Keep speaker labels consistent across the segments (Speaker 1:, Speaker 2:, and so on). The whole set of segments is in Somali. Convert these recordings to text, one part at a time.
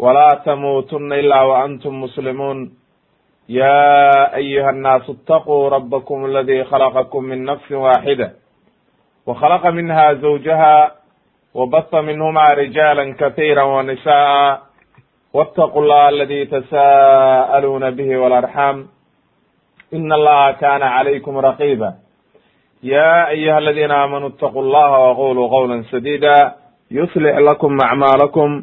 Speaker 1: ولا تموتن إلا وأنتم مسلمون يا أيها الناس اتقوا ربكم الذي خلقكم من نفس واحدة وخلق منها زوجها وبث منهما رجالا كثيرا ونساء واتقوا الله الذي تساءلون به والأرحام إن الله كان عليكم رقيبا يا أيها الذين آمنوا اتقوا الله وقولوا قولا سديدا يصلح لكم أعمالكم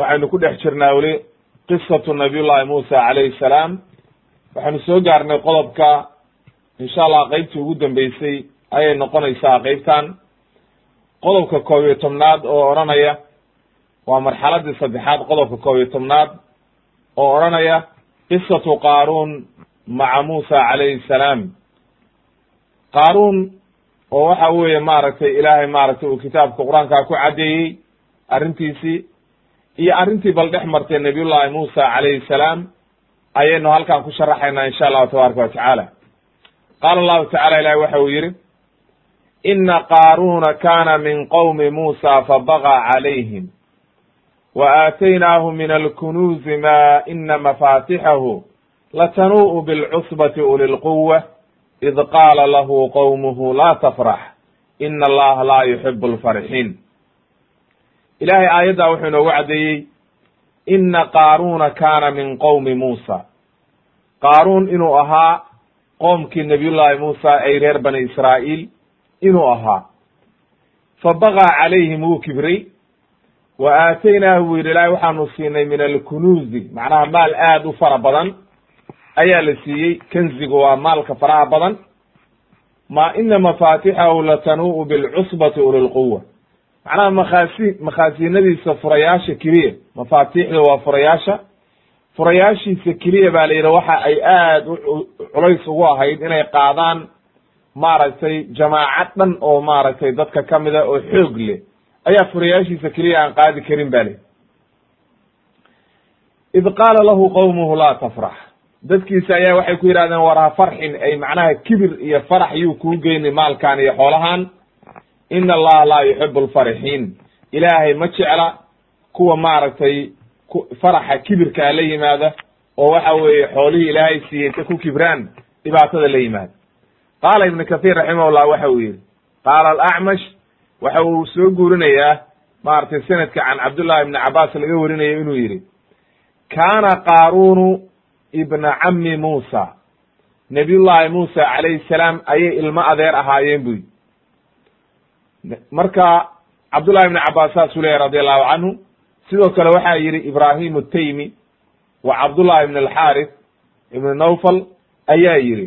Speaker 1: waxaynu ku dhex jirnaa weli qisatu nabiy llahi muusa calayhi salaam. Waxaynu soo gaarnay qodobka insha allah qeybtii ugu dambeysay ayay noqonaysaa qeybtan qodobka koob iyo tobnaad oo odhanaya waa marxaladii saddexaad qodobka koob iyo tobnaad oo odhanaya qisatu qaaruun maca muusa calayhi salaam. Qaaruun oo waxa weeye maaragtay ilaahay maaragtay uu kitaabka qur'aanka ku caddeeyey arrintiisii iyo arrintii bal dhex martay nabiyullahi muusa calayhi salaam ayaynu halkan ku sharaxaynaa insha allahu tabaaraka wa tacaala. Qaala allahu tacala ilahi waxa uu yidhi ina qaaruuna kana min qowmi muusa fabagaa calayhim wa aataynaahu min alkunuuzi ma ina mafatixahu latanuu'u bilcusbati uli lquwa id qaala lahu qowmuhu laa tafrax ina allaha laa yuxibu alfarxiin ilahay aayaddaa wuxuu inoogu caddeeyey ina qaaruuna kaana min qowmi muusa. Qaaruun inuu ahaa qoomkii nabiyullahi muusa ay reer bani israa'iil inuu ahaa. Fa bagaa calayhim wuu kibray wa aataynaahu buu yidhi ilahay waxaanu siinay min alkunuuzi macnaha maal aad u fara badan ayaa la siiyey kenzigu waa maalka faraha badan. Ma ina mafatixahu latanuu'u bilcusbati ulilquwa macnaha makhaasi makhaasiinadiisa furayaasha keliya mafaatixda waa furayaasha. Furayaashiisa keliya baa la yidhi waxa ay aad u culays ugu ahayd inay qaadaan maaragtay jamaacad dhan oo maaragtay dadka kamida oo xoog leh. Ayaa furayaashiisa keliya aan qaadi karin ba lihi id qaala lahu qowmuhu laa tafrax. Dadkiisa ayaa waxay ku yidhahdeen war ha farxin. Ay macnaha kibir iyo farax yuu kuu geyni maalkan iyo xoolahan ina allaha laa yuxibu alfarixiin ilaahay ma jecla kuwa maaragtay faraxa kibirkaa la yimaada oo waxa weeye xoolihii ilaahay siiyey ta ku kibraan dhibaatada la yimaada. Qaala ibnu kathiir raximahullah waxa uu yidhi qaala alacmash waxa uu soo guurinayaa maaragtay sanadka can cabdullahi ibni cabaas laga warinayo inuu yidhi kaana qaaruunu ibna cammi muusa. Nabiyullahi muusa calayhi salaam ayay ilmo adeer ahaayeen buy marka cabdullahi ibni cabaas saasuu leyahy radi allahu canhu sidoo kale waxaa yidhi ibrahim ataymi wa cabdullahi ibn alxaarith ibn nawfal ayaa yidhi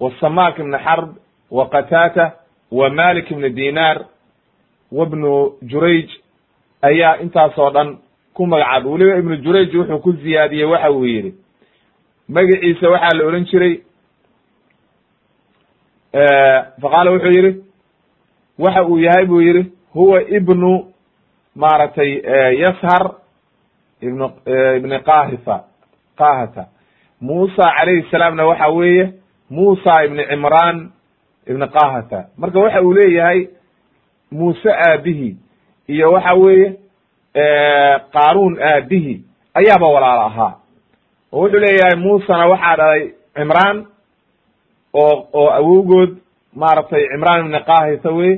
Speaker 1: wa samak ibn xarb wa qatata wa malik ibn dinar wa bnu jurayj ayaa intaasoo dhan ku magacaabay weliba ibnu jurayj wuxuu ku ziyaadiyey waxa uu yidhi. Magaciisa waxaa la odhan jiray faqaala wuxuu yidhi waxa uu yahay buu yidhi huwa ibnu maaragtay yashar ibnu ibni qahifa qahata. Muusa calayhi salaamna waxa weeye muusa ibni cimraan ibni qahata. Marka waxa uu leeyahay muuse aabihi iyo waxa weeye qaaruun aabihi ayaaba walaalo ahaa. Oo wuxuu leeyahay muusena waxaa dhalay cimraan oo oo awowgood maaragtay cimraan ibni kahisa wey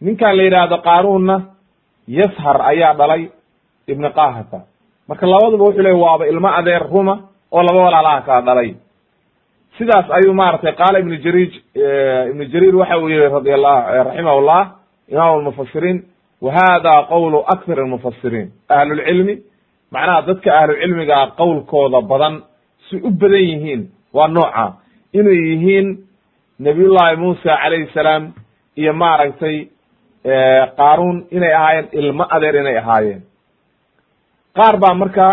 Speaker 1: ninkan la yidhaahdo qaaruunna yashar ayaa dhalay ibni kahata marka labaduba wuxuu leey waaba ilmo adeer ruma oo laba walaalaha kala dhalay. Sidaas ayuu maratay qaala ibnu jariij ibnu jariir waxa uu yihi radi allah raximahullah imam almufasiriin wa hada qowlu akthar ahlulcilmi macnaha dadka ahlucilmigaa qowlkooda badan si u badan yihiin waa nooca. Inay yihiin nabiyullahi muusa calayhi salaam iyo maaragtay qaaruun inay ahaayeen ilmo adeer inay ahaayeen. Qaar baa marka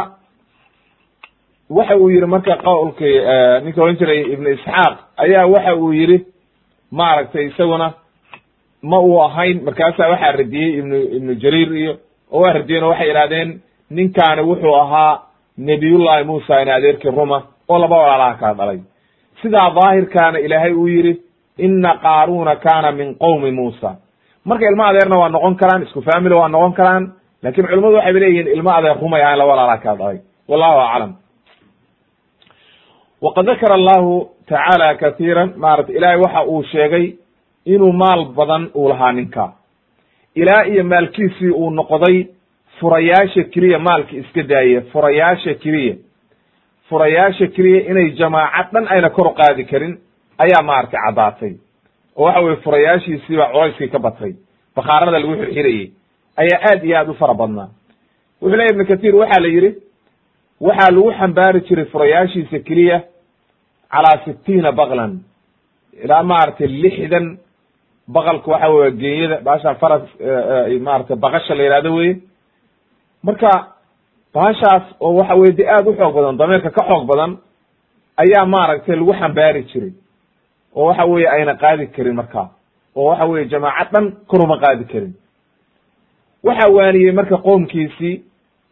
Speaker 1: waxa uu yihi marka qowlkii ninka ohan jiray ibnu isxaaq ayaa waxa uu yihi maaragtay isaguna ma uu ahayn markaasaa waxaa radiyey ibnu ibnu jariir iyo oo waa radiyeen oo waxay idhahdeen ninkaani wuxuu ahaa nebiyullahi muusa in adeerkii ruma oo laba walaalaha kala dhalay sidaa daahirkaana ilaahay uu yidhi ina qaaruuna kaana min qowmi muusa marka ilmo adeerna waa noqon karaan isku family waa noqon karaan laakiin culimadu waxay leeyihiin ilmo adeer rumay ahayn laba walaalaha kala dhalay wallahu aclam. Waqad dakara allahu tacaala katiiran maarata ilaahay waxa uu sheegay inuu maal badan uu lahaa ninka. Ilaa iyo maalkiisii uu noqday furayaasha keliya maalka iska daaye furayaasha keliya furayaasha keliya inay jamaaca dhan ayna kor qaadi karin ayaa maaragtay caddaatay. Oo waxa weye furayaashiisiiba culayskii ka batay bakhaarada lagu xirxirayey ayaa aad iyo aad u fara badnaa. Wuxuu leya ibnu kathiir waxaa la yidhi waxaa lagu xambaari jiray furayaashiisa keliya calaa sitiina baklan ilaa maaragtay lixdan baqalka waxa weye genyada baashaan faras maaragtay baqasha la yihahdo weye marka baashaas oo waxa weye de aad u xoog badan dameerka ka xoog badan ayaa maaragtay lagu xambaari jiray. Oo waxa weye ayna qaadi karin marka. Oo waxa weye jamaaca dhan koruma qaadi karin. Waxaa waaniyey marka qoomkiisii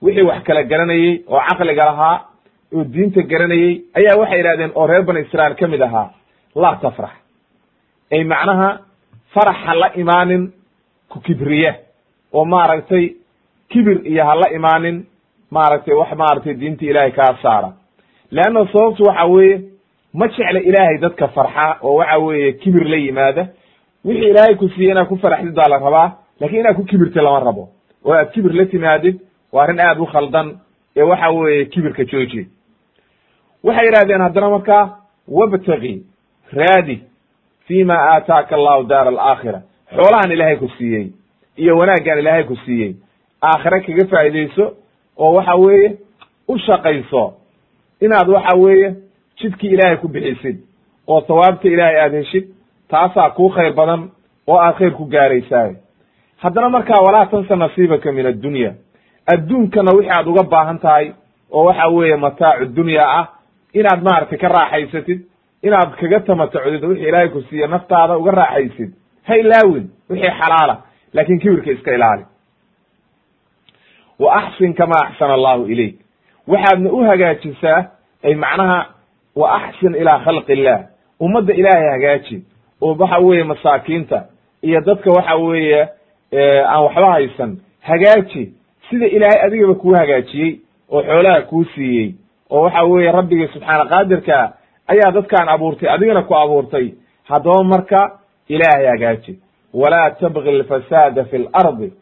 Speaker 1: wixii wax kala garanayey oo caqliga lahaa oo diinta garanayey ayaa waxay yidhahdeen oo reer bani israail ka mid ahaa laa tafrax. Ay macnaha farax ha la imaanin ku kibriya. Oo maaragtay kibir iyo ha la imaanin maaragtay wax maaragtay diinta ilaahay kaa saara. Leanna sababtu waxa weeye ma jecla ilaahay dadka farxa oo waxa weeye kibir la yimaada. Wixii ilaahay ku siiyey inaad ku faraxdid baa la rabaa laakiin inaad ku kibirta lama rabo. Oo aad kibir la timaadid waa arrin aad u khaldan ee waxa weeye kibirka jooji. Waxay yidhahdeen haddana markaa wabtagi raadi fi ma aataaka allahu daar alaakhira xoolahan ilaahay ku siiyey iyo wanaaggan ilaahay ku siiyey. Aakhire kaga faa'iidayso oo waxa weeye u shaqayso inaad waxa weeye jidkii ilaahay ku bixisid oo sawaabta ilaahay aad heshid taasaa kuu khayr badan oo aad khayr ku gaaraysaay. Haddana markaa walaa tansa nasiibaka min addunya. Adduunkana wixii aad uga baahan tahay oo waxa weeye mataacu dunya ah inaad maaragtay ka raaxaysatid inaad kaga tamatacdid wixii ilaahay ku siiye naftaada uga raaxaysid ha ilaawin wixii xalaala laakin kibirka iska ilaali wa axsin kama axsana allahu ilayk. Waxaadna u hagaajisaa ay macnaha wa axsin ilaa khalqi illah ummadda ilaahay hagaaji oo waxa weeye masaakiinta iyo dadka waxa weeye aan waxba haysan. Hagaaji. Sida ilaahay adigaba kuu hagaajiyey oo xoolaha kuu siiyey oo waxa weeye rabbigii subxaana qaadirka ayaa dadkaan abuurtay adigana ku abuurtay. Haddaba marka ilaahay hagaaji walaa tabgi lfasaada fi lardi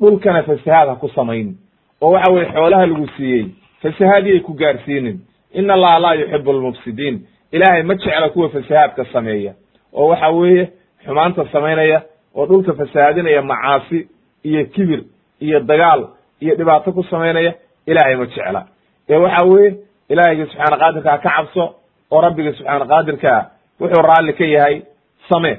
Speaker 1: dhulkana fasahaad ha ku samayn. Oo waxa weye xoolaha lagu siiyey fasahaadiyay ku gaarsiinin. In allaha laa yuxibu almufsidiin. Ilaahay ma jecla kuwa fasahaadka sameeya. Oo waxa weeye xumaanta samaynaya oo dhulka fasahaadinaya macaasi iyo kibir iyo dagaal iyo dhibaato ku samaynaya ilaahay ma jecla. Ee waxa weeye ilaahayga subxaana qaadirka ha ka cabso oo rabbiga subxaana qaadirkaa wuxuu raalli ka yahay samee.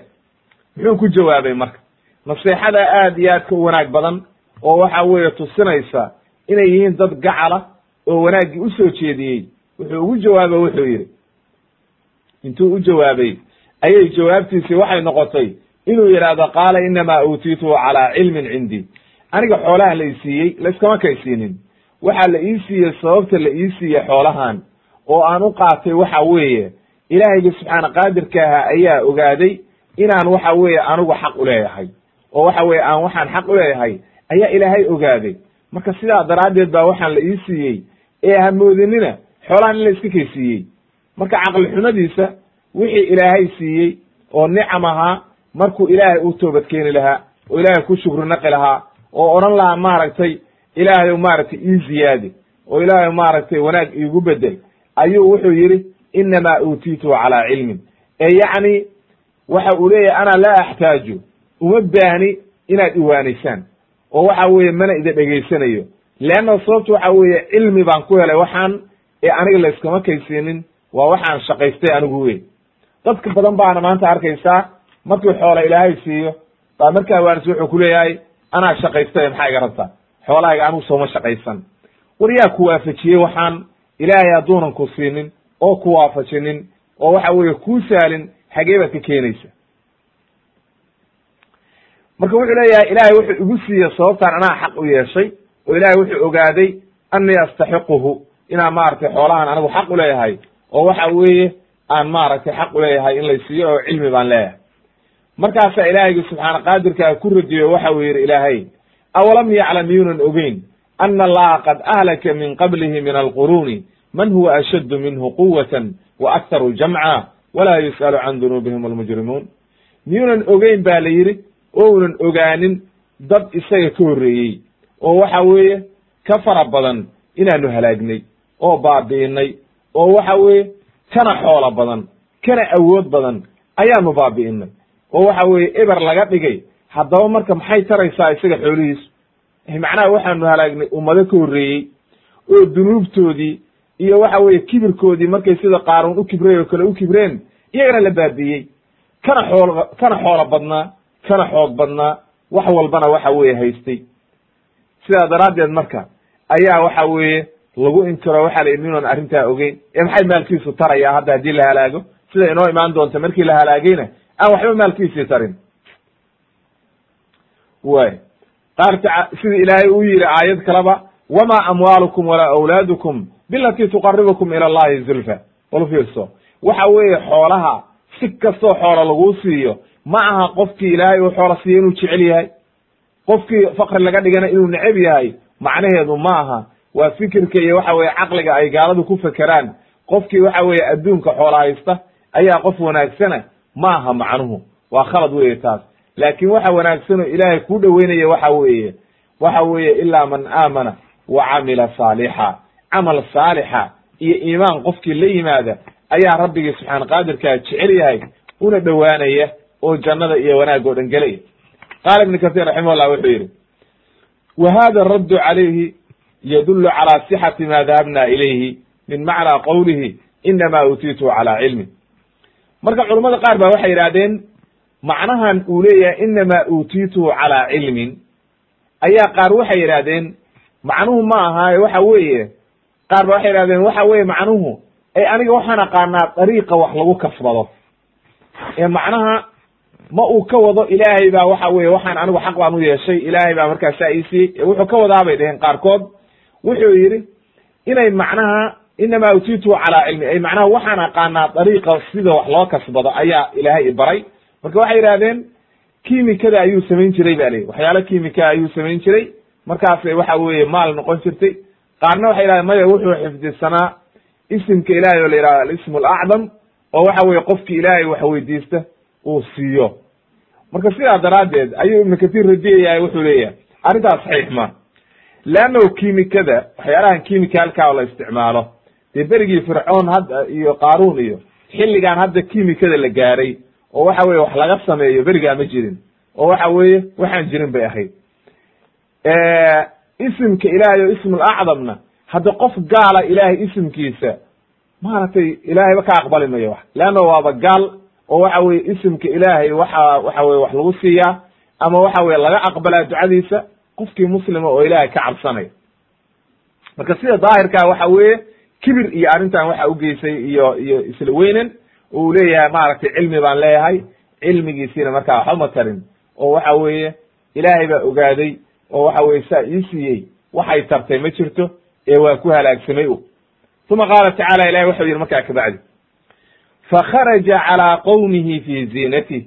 Speaker 1: Muxuu ku jawaabay marka naseexada aad iyo aadka u wanaag badan oo waxa weeye tusinaysa inay yihiin dad gacala oo wanaaggii u soo jeediyey wuxuu ugu jawaaba wuxuu yidhi intuu u jawaabay ayay jawaabtiisii waxay noqotay inuu yidhaahdo qaala inamaa uutiituhu calaa cilmin cindii aniga xoolaha la isiiyey laiskama kaysiinin. Waxaa la ii siiyey sababta la ii siiyey xoolahan oo aan u qaatay waxa weeye ilaahayga subxaana qaadirka aha ayaa ogaaday inaan waxa weeye anigu xaq u leeyahay oo waxa weye aan waxaan xaq u leeyahay ayaa ilaahay ogaaday. Marka sidaa daraaddeed baa waxaan la ii siiyey ee hamoodinina xoolahan in la iska kaysiiyey. Marka caqli xumadiisa wixii ilaahay siiyey oo nicam ahaa markuu ilaahay u toobad keeni lahaa oo ilaahay ku shukri naqi lahaa oo odhan lahaa maaragtay ilaahay maaragtay ii ziyaadi oo ilaahay maaragtay wanaag iigu bedel ayuu wuxuu yidhi inamaa uutiitu calaa cilmin. Ee yacni waxa uu leeyahay ana laa axtaaju uma baahni inaad iwaanaysaan. Oo waxa weeye mana ida dhegaysanayo leanna sababtu waxa weeye cilmi baan ku helay waxaan ee aniga layskama kaysiinin waa waxaan shaqaystay anigu wey dadka badan baana maanta arkaysaa markii xoola ilaahay siiyo baa markaa waanis wuxuu kuleeyahay anaa shaqaystay maxaa iga rabtaa xoolahayga anigu sooma shaqaysan. War yaa ku waafajiyey waxaan ilaahay hadduunan ku siinin oo ku waafajinin oo waxa weeye kuu saalin xagee baad ka keenaysa marka wuxuu leeyahay ilaahay wuxuu igu siiye sababtaan anaa xaq u yeeshay oo ilaahay wuxuu ogaaday annii astaxiquhu inaan maaragtay xoolahan anigu xaq u leeyahay oo waxa weeye aan maaragtay xaq u leeyahay in lay siiyo oo cilmi baan leeyahay. Markaasaa ilaahaygi subxaana qaadirkaa ku radiyo waxa uu yidhi ilaahay awalam yaclam miyuunan ogeyn ana allaha qad ahlaka min qablihi min alquruuni man huwa ashaddu minhu quwatan wa aktaru jamca walaa yus'alu can dunuubihim almujrimuun miyuunan ogeyn ba la yidhi ounan ogaanin dad isaga ka horreeyey. Oo waxa weeye ka fara badan inaanu halaagnay oo baabi'inay oo waxa weeye kana xoolo badan kana awood badan ayaanu baabi'inay. Oo waxa weeye eber laga dhigay haddaba marka maxay taraysaa isaga xoolihiisu? Macnaha waxaanu halaagnay ummado ka horreeyey oo dunuubtoodii iyo waxa weeye kibirkoodii markay sida qaaruun u kibrey oo kale u kibreen iyagana la baabi'iyey. Kana xool kana xoolo badnaa kana xoog badnaa wax walbana waxa weeye haystay. Sidaa daraaddeed marka ayaa waxa weeye lagu inkiro waxa la yidhi inuunan arrintaa ogeyn. Ee maxay maalkiisu tarayaa hadda haddii la halaago? Sida inoo imaan doonta markii la halaagayna aan waxba maalkiisii tarin. Way qaar sida ilaahay uu yihi aayad kaleba wama amwaalukum walaa awlaadukum bilati tuqaribukum ila allahi zulfa. Wal fiirso waxa weeye xoolaha si kastoo xoola laguu siiyo ma aha qofkii ilaahay uu xoola siiyo inuu jecel yahay. Qofkii fakri laga dhigana inuu neceb yahay macnaheedu ma aha. Waa fikirka iyo waxa weye caqliga ay gaaladu ku fekeraan. Qofkii waxa weeye adduunka xoola haysta ayaa qof wanaagsana ma aha macnuhu. Waa khalad weeye taas. Laakin waxa wanaagsan oo ilaahay kuu dhoweynaya waxa weeye. Waxa weeye ilaa man aamana wa camila saalixa. Camal saalixa iyo iimaan qofkii la yimaada ayaa rabbigii subxaana qaadirkaa jecel yahay una dhowaanaya oo jannada iyo wanaag oo dhan gelaya qaala ibnu kahiir raximahullah wuxuu yidhi wa hada raddu calayhi yadullu calى sixati ma dahabna ilayhi min macnaa qowlihi inama utiituhu calaa cilmi. Marka culummada qaar ba waxay yidhahdeen macnahan uu leeyahay inama utiituhu calaa cilmin. Ayaa qaar waxay yidhahdeen macnuhu ma ahaaye waxa weeye. Qaar ba waxay yidhahdeen waxa weeye macnuhu ay aniga waxaan aqaanaa dariiqa wax lagu kasbado ee macnaha ma uu ka wado ilaahay baa waxa weye waxaan anigu xaq baan u yeeshay ilaahay baa markaasaa ii siiyey wuxuu ka wadaa bay dheheen qaarkood. Wuxuu yidhi inay macnaha inama utiitu calaa cilmi. Ay macnaha waxaan aqaanaa dariiqa sida wax loo kasbado ayaa ilaahay i baray. Marka waxay yidhahdeen kimikada ayuu samayn jiray ba lii waxyaalo kimika ayuu samayn jiray. Markaasay waxa weeye maal noqon jirtay. Qaarna waxay yidhahdeen maya wuxuu xifdisanaa isimka ilahay oo la yihahdo alism alacdam oo waxa weye qofki ilaahay wax weydiista uu siiyo marka sidaa daraaddeed ayuu ibnu kathir radiyayahay wuxuu leeyahay arrintaas saxiix ma. Leannahu kimikada waxyaalahan kimicalka oo la isticmaalo. Dee berigii fircoon hadda iyo qaaruun iyo xilligan hadda kimikada la gaaray oo waxa weye wax laga sameeyo berigaa ma jirin. Oo waxa weeye waxaan jirin bay ahayd. Isimka ilaahay oo ismul acdamna hadda qof gaala ilaahay isimkiisa maaragtay ilaahayba ka aqbali mayo wax. Leanna waaba gaal oo waxa weye isimka ilaahay waxa waxa weye wax lagu siiyaa ama waxa weye laga aqbalaa ducadiisa qofkii muslima oo ilaahay ka cabsanaya marka sida daahirkaa waxa weeye kibir iyo arrintan waxa ugeysay iyo iyo isla weynan oo uu leeyahay maaragtay cilmi baan leeyahay cilmigiisiina markaa waxba ma tarin oo waxa weeye ilaahay baa ogaaday oo waxa weye saa ii siiyey waxay tartay ma jirto ee waa ku halaagsamay u uma qaala tacala ilahi waxau yidhi markaa kabacdi fakharaja calaa qowmihi fi ziinatih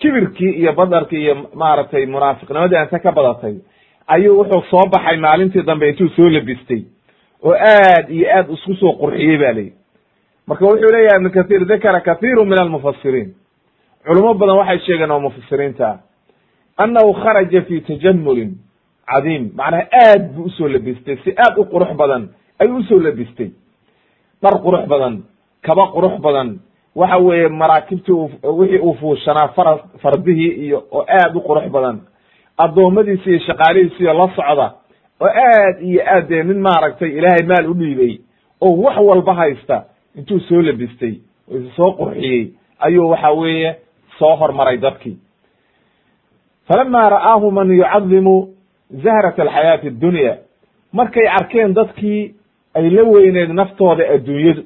Speaker 1: kibirkii iyo badarkii iyo maaragtay munaafiqnimadii anta ka badatay ayuu wuxuu soo baxay maalintii dambe intuu soo labistay oo aad iyo aad isku soo qurxiyey ba layihi marka wuxuu leeyahay ibnu kathir dakara kathiru min almufasiriin culimo badan waxay sheegeen oo mufasiriinta ah annahu kharaja fi tajamulin cadiim macnaha aad buu u soo labistay si aad u qurux badan ayuu u soo labistay dhar qurux badan kaba qurux badan waxa weeye maraakibtii wixii uu fuushanaa fara fardihii iyo oo aad u qurux badan. Addoommadiisi iyo shaqaalihiisiyo la socda oo aad iyo aad dee nin maaragtay ilaahay maal u dhiibay oo wax walba haysta intuu soo labistay oo is soo qurxiyey ayuu waxa weeye soo hormaray dadkii. Falama ra'aahu man yucadimu zahrat alxayaati addunya markay arkeen dadkii ay la weyneed naftooda adduunyadu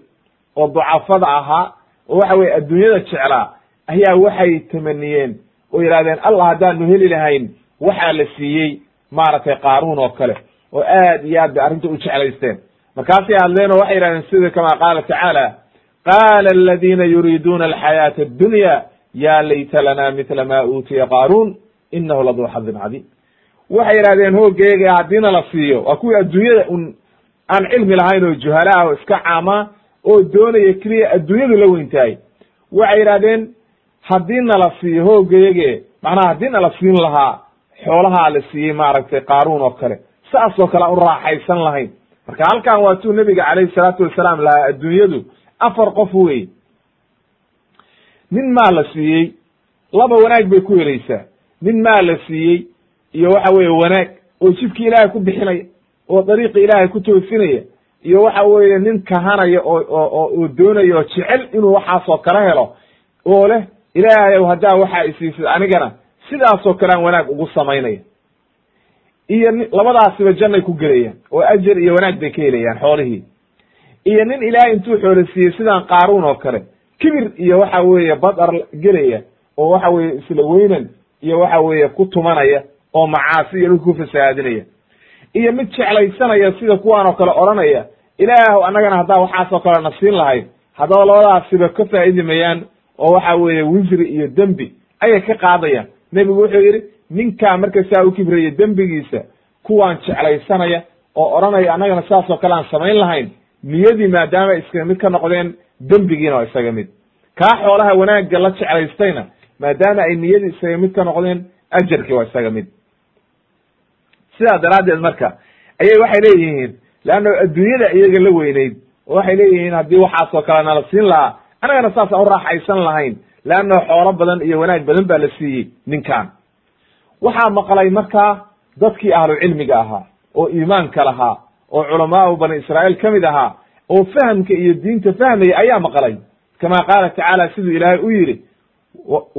Speaker 1: oo ducafada ahaa oo waxa weye adduunyada jeclaa ayaa waxay tamaniyeen oo yidhahdeen allah haddaanu heli lahayn waxaa la siiyey maaragtay qaaruun oo kale oo aad iyo aad bay arrinta u jeclaysteen. Markaasay hadleen oo waxay yidhahdeen sida kama qaala tacaala qaala aladina yuriiduuna alxayaata addunya ya layta lana mitla ma uutiya qaaruun inahu laduu xadin cadiim. Waxay yidhahdeen hooggeega haddiina la siiyo waa kuwii adduunyada un aan cilmi lahayn oo juhala ah oo iska caama oo doonaya keliya adduunyadu la weyntahay waxay yidhahdeen haddii nala siiyo hooggeege macnaha haddii nala siin lahaa xoolahaa la siiyey maaragtay qaaruun oo kale. Saas oo kale aan u raaxaysan lahayn. Marka halkan waa tuu nebiga calayhi salaatu wasalaam lahaa adduunyadu afar qof wey nin maa la siiyey laba wanaag bay ku helaysaa nin maa la siiyey iyo waxa weeye wanaag oo jidkii ilaahay ku bixinaya oo dariiqi ilaahay ku toosinaya iyo waxa weeye nin kahanaya oo oo oo doonaya oo jecel inuu waxaasoo kala helo oo leh ilaahayow haddaa waxaa isiisid anigana sidaasoo kale aan wanaag ugu samaynaya. Iyo labadaasiba jannay ku gelayaan oo ajar iyo wanaag bay ka helayaan xoolihii. Iyo nin ilaahay intuu xoolo siiyey sidaan qaaruun oo kale kibir iyo waxa weeye badar gelaya oo waxa weeye isla weynan iyo waxa weeye ku tumanaya oo macaasi iyo dhulka ku fasahaadinaya iyo mid jeclaysanaya sida kuwaan oo kale odhanaya ilaahw annagana haddaa waxaasoo kale na siin lahayd haddaba labadaasiba ka faa'idi mayaan oo waxa weeye wisri iyo dembi ayay ka qaadayaan. Nebigu wuxuu yidhi ninkaa marka saa u kibraya dembigiisa kuwaan jeclaysanaya oo odhanaya annagana saasoo kale aan samayn lahayn niyadii maadaama iskaga mid ka noqdeen dembigiina waa isaga mid. Kaa xoolaha wanaagga la jeclaystayna maadaama ay niyadii isaga mid ka noqdeen ajarkii waa isaga mid. Sidaa daraaddeed marka ayay waxay leeyihiin leanna adduunyada iyaga la weyneyd oo waxay leeyihiin haddii waxaasoo kale nala siin lahaa annagana saasaan u raaxaysan lahayn leanna xoolo badan iyo wanaag badan baa la siiyey ninkan waxaa maqlay markaa dadkii ahlu cilmiga ahaa oo iimaanka lahaa oo culamaau bani israa'iil ka mid ahaa oo fahamka iyo diinta fahmaya ayaa maqlay kama qaala tacaala siduu ilaahay u yidhi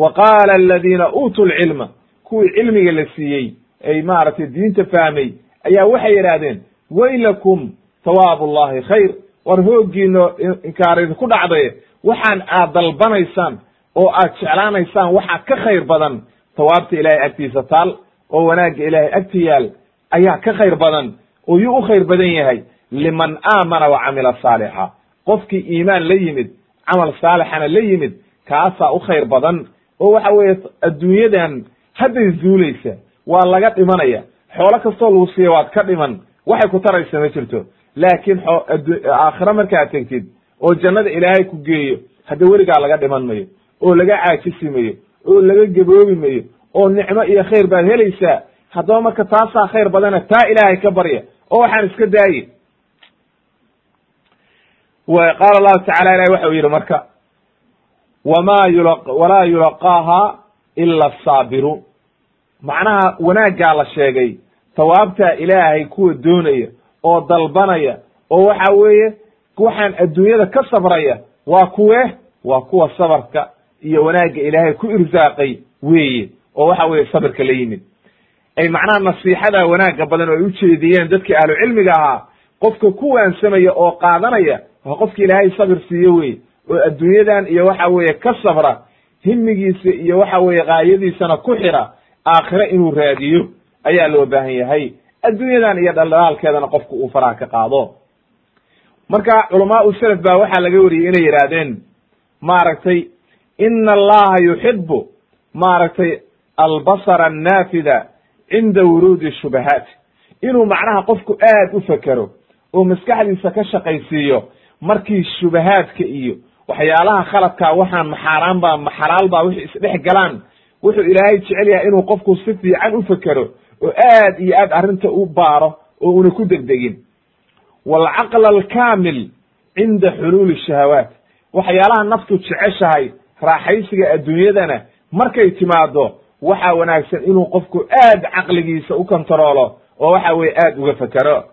Speaker 1: wa qaala aladiina uutuu lcilma kuwii cilmiga la siiyey ay maaragtay diinta fahmay ayaa waxay yidhaahdeen waylakum thawaabu llahi khayr. War hooggiino inkaar idinku dhacday. Waxaan aad dalbanaysaan oo aad jeclaanaysaan waxaa ka khayr badan. Thawaabta ilaahay agtiisa taal oo wanaagga ilaahay agti yaal ayaa ka khayr badan. Oo yuu u khayr badan yahay. Liman aamana wa camila saalixa. Qofkii iimaan la yimid camal saalixana la yimid kaasaa u khayr badan. Oo waxa weeye adduunyadan hadday zuulaysa waa laga dhimanaya. Xoolo kastoo lagu siiya waad ka dhiman waxay ku taraysa ma jirto. Laakiin aakhiro markaad tegtid oo jannada ilaahay ku geeyo hadda weligaa laga dhiman mayo oo laga caajisi mayo oo laga geboobi mayo oo nicmo iyo khayr baad helaysaa haddaba marka taasaa khayr badana taa ilaahay ka barya oo waxaan iska daaye. Qaala allahu tacala ilahi waxa uu yidhi marka wma walaa yulaqaaha ila asaabiruun macnaha wanaaggaa la sheegay tawaabtaa ilaahay kuwa doonaya oo dalbanaya oo waxa weeye waxaan adduunyada ka sabraya waa kuwe waa kuwa sabarka iyo wanaagga ilaahay ku irsaaqay weeye oo waxa weeye sabirka la yimid. Ay macnaha nasiixada wanaagga badan oo ay ujeediyeen dadkii ahlu cilmiga ahaa qofka ku waansamaya oo qaadanaya waa qofki ilaahay sabir siiyo weye oo adduunyadan iyo waxa weeye ka sabra himigiisa iyo waxa weeye kaayadiisana ku xira aakhire inuu raadiyo ayaa loo baahan yahay. Adduunyadan iyo dhaldhalaalkeedana qofku uu faraha ka qaado. Marka culamaau selaf baa waxaa laga wariyey inay yidhaahdeen maaragtay ina allaha yuxibu maaragtay albasara annaafida cinda wuruudi shubahaat. Inuu macnaha qofku aad u fekero oo maskaxdiisa ka shaqaysiiyo markii shubahaadka iyo waxyaalaha khaladkaa waxaan maxaaraan baa maxalaal baa wixii isdhex galaan. Wuxuu ilaahay jecel yahay inuu qofku si fiican u fekero oo aad iyo aad arrinta u baaro oo una ku degdegin. Waalcaqla alkaamil cinda xuluuli shahawaat. Waxyaalaha naftu jeceshahay raaxaysiga adduunyadana markay timaado waxaa wanaagsan inuu qofku aad caqligiisa u kontaroolo oo waxa weye aad uga fekero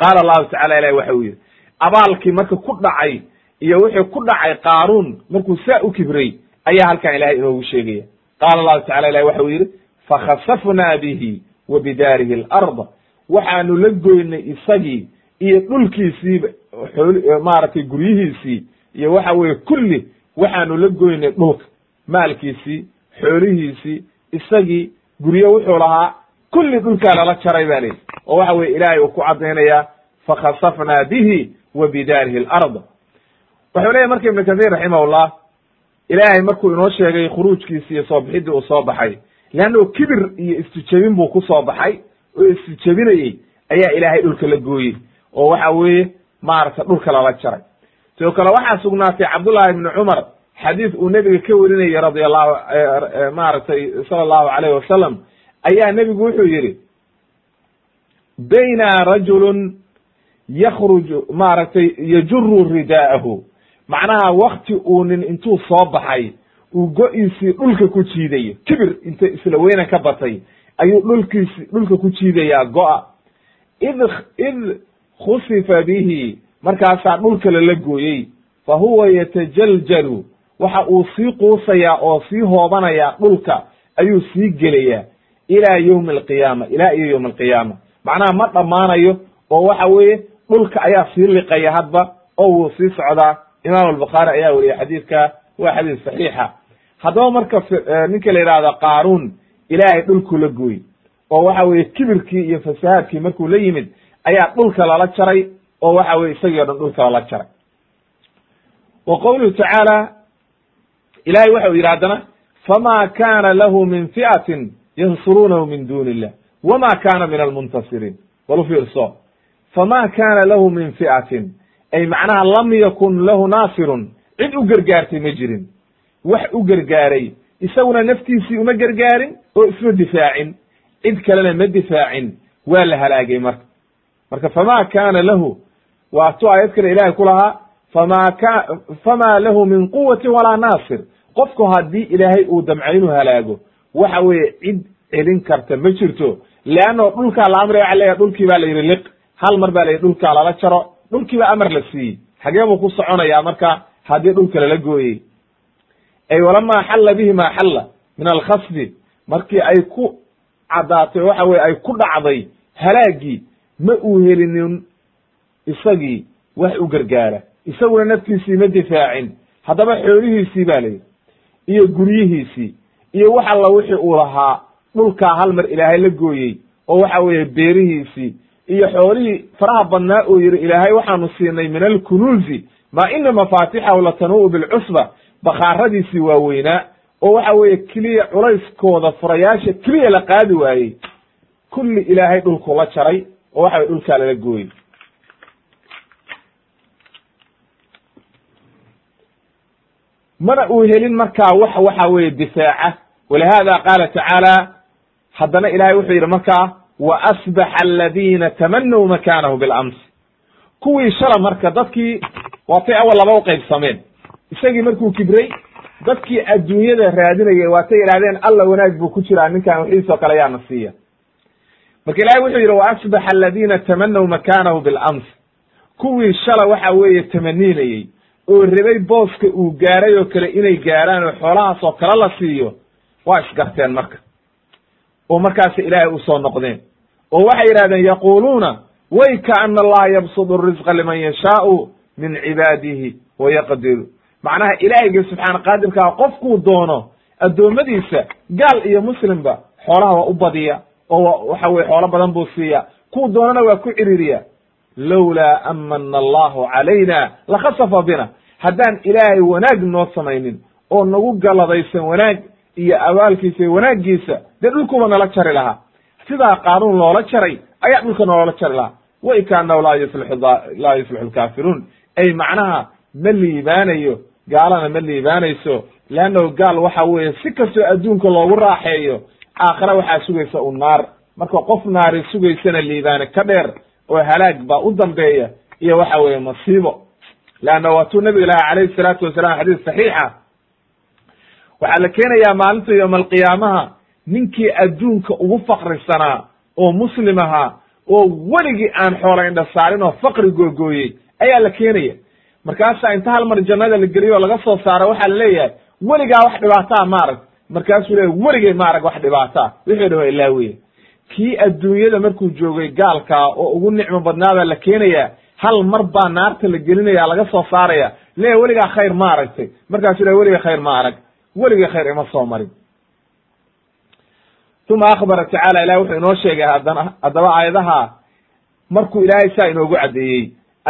Speaker 1: qaala allahu tacala ilahi waxa uu yidhi abaalkii marka ku dhacay iyo wixii ku dhacay qaaruun markuu saa u kibray ayaa halkan ilahay inoogu sheegaya. Qaala allahu tacala ilahi waxa uu yidhi fakhasafnaa bihi wa bidaarihi alarda waxaanu la goynay isagii iyo dhulkiisiiba maaragtay guryihiisii iyo waxa weye kulli waxaanu la goynay dhulka maalkiisii xoolihiisii isagii guryo wuxuu lahaa kulli dhulkaa lala jaray ba leyi oo waxa weye ilaahay uu ku caddaynaya fakhasafnaa bihi wa bidaarihi alard wuxuu leyahy marka ibnu kathir raximahullah ilaahay markuu inoo sheegay khuruujkiisi iyo soo bixidii uu soo baxay leanno kibir iyo istijebin buu ku soo baxay oo istijebinayey ayaa ilaahay dhulka la gooyey oo waxa weeye maaragta dhulka lala jaray sidoo kale waxaa sugnaatay cabdullahi ibni cumar xadiis uu nebiga ka warinayay radi allahu maaragtay sala allahu alayh wasalam ayaa nebigu wuxuu yidhi bayna rajulun yakruju maaragtay yajuru ridaa'ahu macnaha wakti uu nin intuu soo baxay uu go-iisii dhulka ku jiidayo kibir inta isla weyna ka batay ayuu dhulkiisi dhulka ku jiidayaa go-a. Id id khusifa bihi markaasaa dhulka lala gooyey. Fa huwa yatajaljalu waxa uu sii quusayaa oo sii hoobanayaa dhulka ayuu sii gelayaa ilaa yowmi alqiyaama ilaa iyo yowmi alqiyaama macnaha ma dhammaanayo oo waxa weeye dhulka ayaa sii liqaya hadba oo wuu sii socdaa. Imaam albukhaari ayaa weriye xadiidka waa xadiis saxiixa haddaba marka ninka la yidhahdo qaaruun ilaahay dhulku la gooy oo waxa weye kibirkii iyo fasahaadkii markuu la yimid ayaa dhulka lala jaray oo waxa weye isagii o dhan dhulka lala jaray. Wa qowluhu tacaala ilahay waxa uu yidhi haddana fama kana lahu min fi'atin yansuruunahu min duni illah wama kana min almuntasiriin bal u fiirso. Fama kana lahu min fi'atin ay macnaha lam yakun lahu naasirun cid u gargaartay ma jirin wax u gargaaray isaguna naftiisii uma gargaarin oo isma difaacin. Cid kalena ma difaacin waa la halaagay marka. Marka fama kana lahu waa tu aayad kale ilahay ku lahaa fama ka fama lahu min quwati walaa naasir. Qofku haddii ilaahay uu damco inuu halaago waxa weeye cid celin karta ma jirto. Leanno dhulkaa la amraya waxa leeyahay dhulkii baa la yidhi liq. Hal mar baa la yidhi dhulkaa lala jaro. Dhulkii baa amar la siiyey. Xagee buu ku soconayaa marka haddii dhulka lala gooyey ay walamaa xalla bihi maa xalla min alkhasbi. Markii ay ku caddaatay waxa weye ay ku dhacday halaagii ma uu helinin isagii wax u gargaara. Isaguna naftiisii ma difaacin. Haddaba xoolihiisii ba la yidhi iyo guryihiisii iyo wax alla wixii uu lahaa dhulkaa hal mar ilaahay la gooyey oo waxa weeye beerihiisii iyo xoolihii faraha badnaa oo yidhi ilaahay waxaanu siinay min alkunuuzi maa ina mafaatixahu latanu'u bilcusba bakhaaradiisii waaweynaa oo waxa weeye keliya culayskooda furayaasha keliya la qaadi waayey. Kulli ilaahay dhulku la jaray oo waxa weye dhulkaa lala gooyey. Mana uu helin markaa wax waxa weeye difaaca. Walihada qaala tacaala haddana ilahay wuxuu yidhi markaa wa asbaxa aladiina tamanaw makanahu bilamsi kuwii shala marka dadkii waatay awal laba u qaybsameen isagii markuu kibray dadkii adduunyada raadinayay waatay yidhahdeen alla wanaag buu ku jiraa ninkan wixiisoo kale yaana siiya marka ilahay wuxuu yidhi wa asbaxa aladiina tamanaw makanahu bilamsi kuwii shala waxa weeye tamaniinayey oo rabay booska uu gaaray oo kale inay gaaraan oo xoolahaas oo kale la siiyo waa isgarteen marka. Oo markaasa ilaahay u soo noqdeen. Oo waxay yidhahdeen yaquluuna way kaana allaha yabsudu risqa liman yashaau min cibaadihi wa yaqdiru macnaha ilaahayga subxaana qaadirkaa qofkuu doono addoommadiisa gaal iyo muslimba xoolaha waa u badiya oo waxa weye xoolo badan buu siiya. Kuu doonana waa ku ciriiriya. Lowlaa amana allahu calayna lakhasafa bina. Haddaan ilaahay wanaag noo samaynin oo nagu galadaysan wanaag iyo abaalkiisa iyo wanaaggiisa dee dhulkuba nala jari lahaa. Sidaa qaanuun loola jaray ayaa dhulka noola jari lahaa. Way kaanahu laa yuflixu laa yuflixu lkaafiruun. Ay macnaha ma liibaanayo gaalana ma liibaanayso leannahu gaal waxa weeye si kastoo adduunka loogu raaxeeyo aakhira waxaa sugaysa u naar. Marka qof naari sugaysana liibaane ka dheer oo halaag baa u dambeeya iyo waxa weeye masiibo. Leanna waatuu nabiga laha calayhi salaatu wasalam xadiis saxiixa waxaa la keenayaa maalinta yowma alqiyaamaha ninkii adduunka ugu faqrisanaa oo muslim ahaa oo weligii aan xoola indha saarin oo faqri googooyey ayaa la keenaya markaasaa inta hal mar jannada la geliyo oo laga soo saaro waxaa la leeyahay weligaa wax dhibaataa maarag. Markaasuu leeya weligay maarag wax dhibaataa. Wixii dha waa ilaaweye kii adduunyada markuu joogay gaalkaa oo ugu nicmo badnaabaa la keenaya hal mar baa naarta la gelinaya laga soo saaraya. Leeya weligaa khayr ma aragtay markaasuu leeya weliga khayr ma arag weligay khayr ima soo marin. Uma akbara tacaala ilahi wuxuu inoo sheegay haddana haddaba aayadaha markuu ilaahay saa inoogu caddeeyey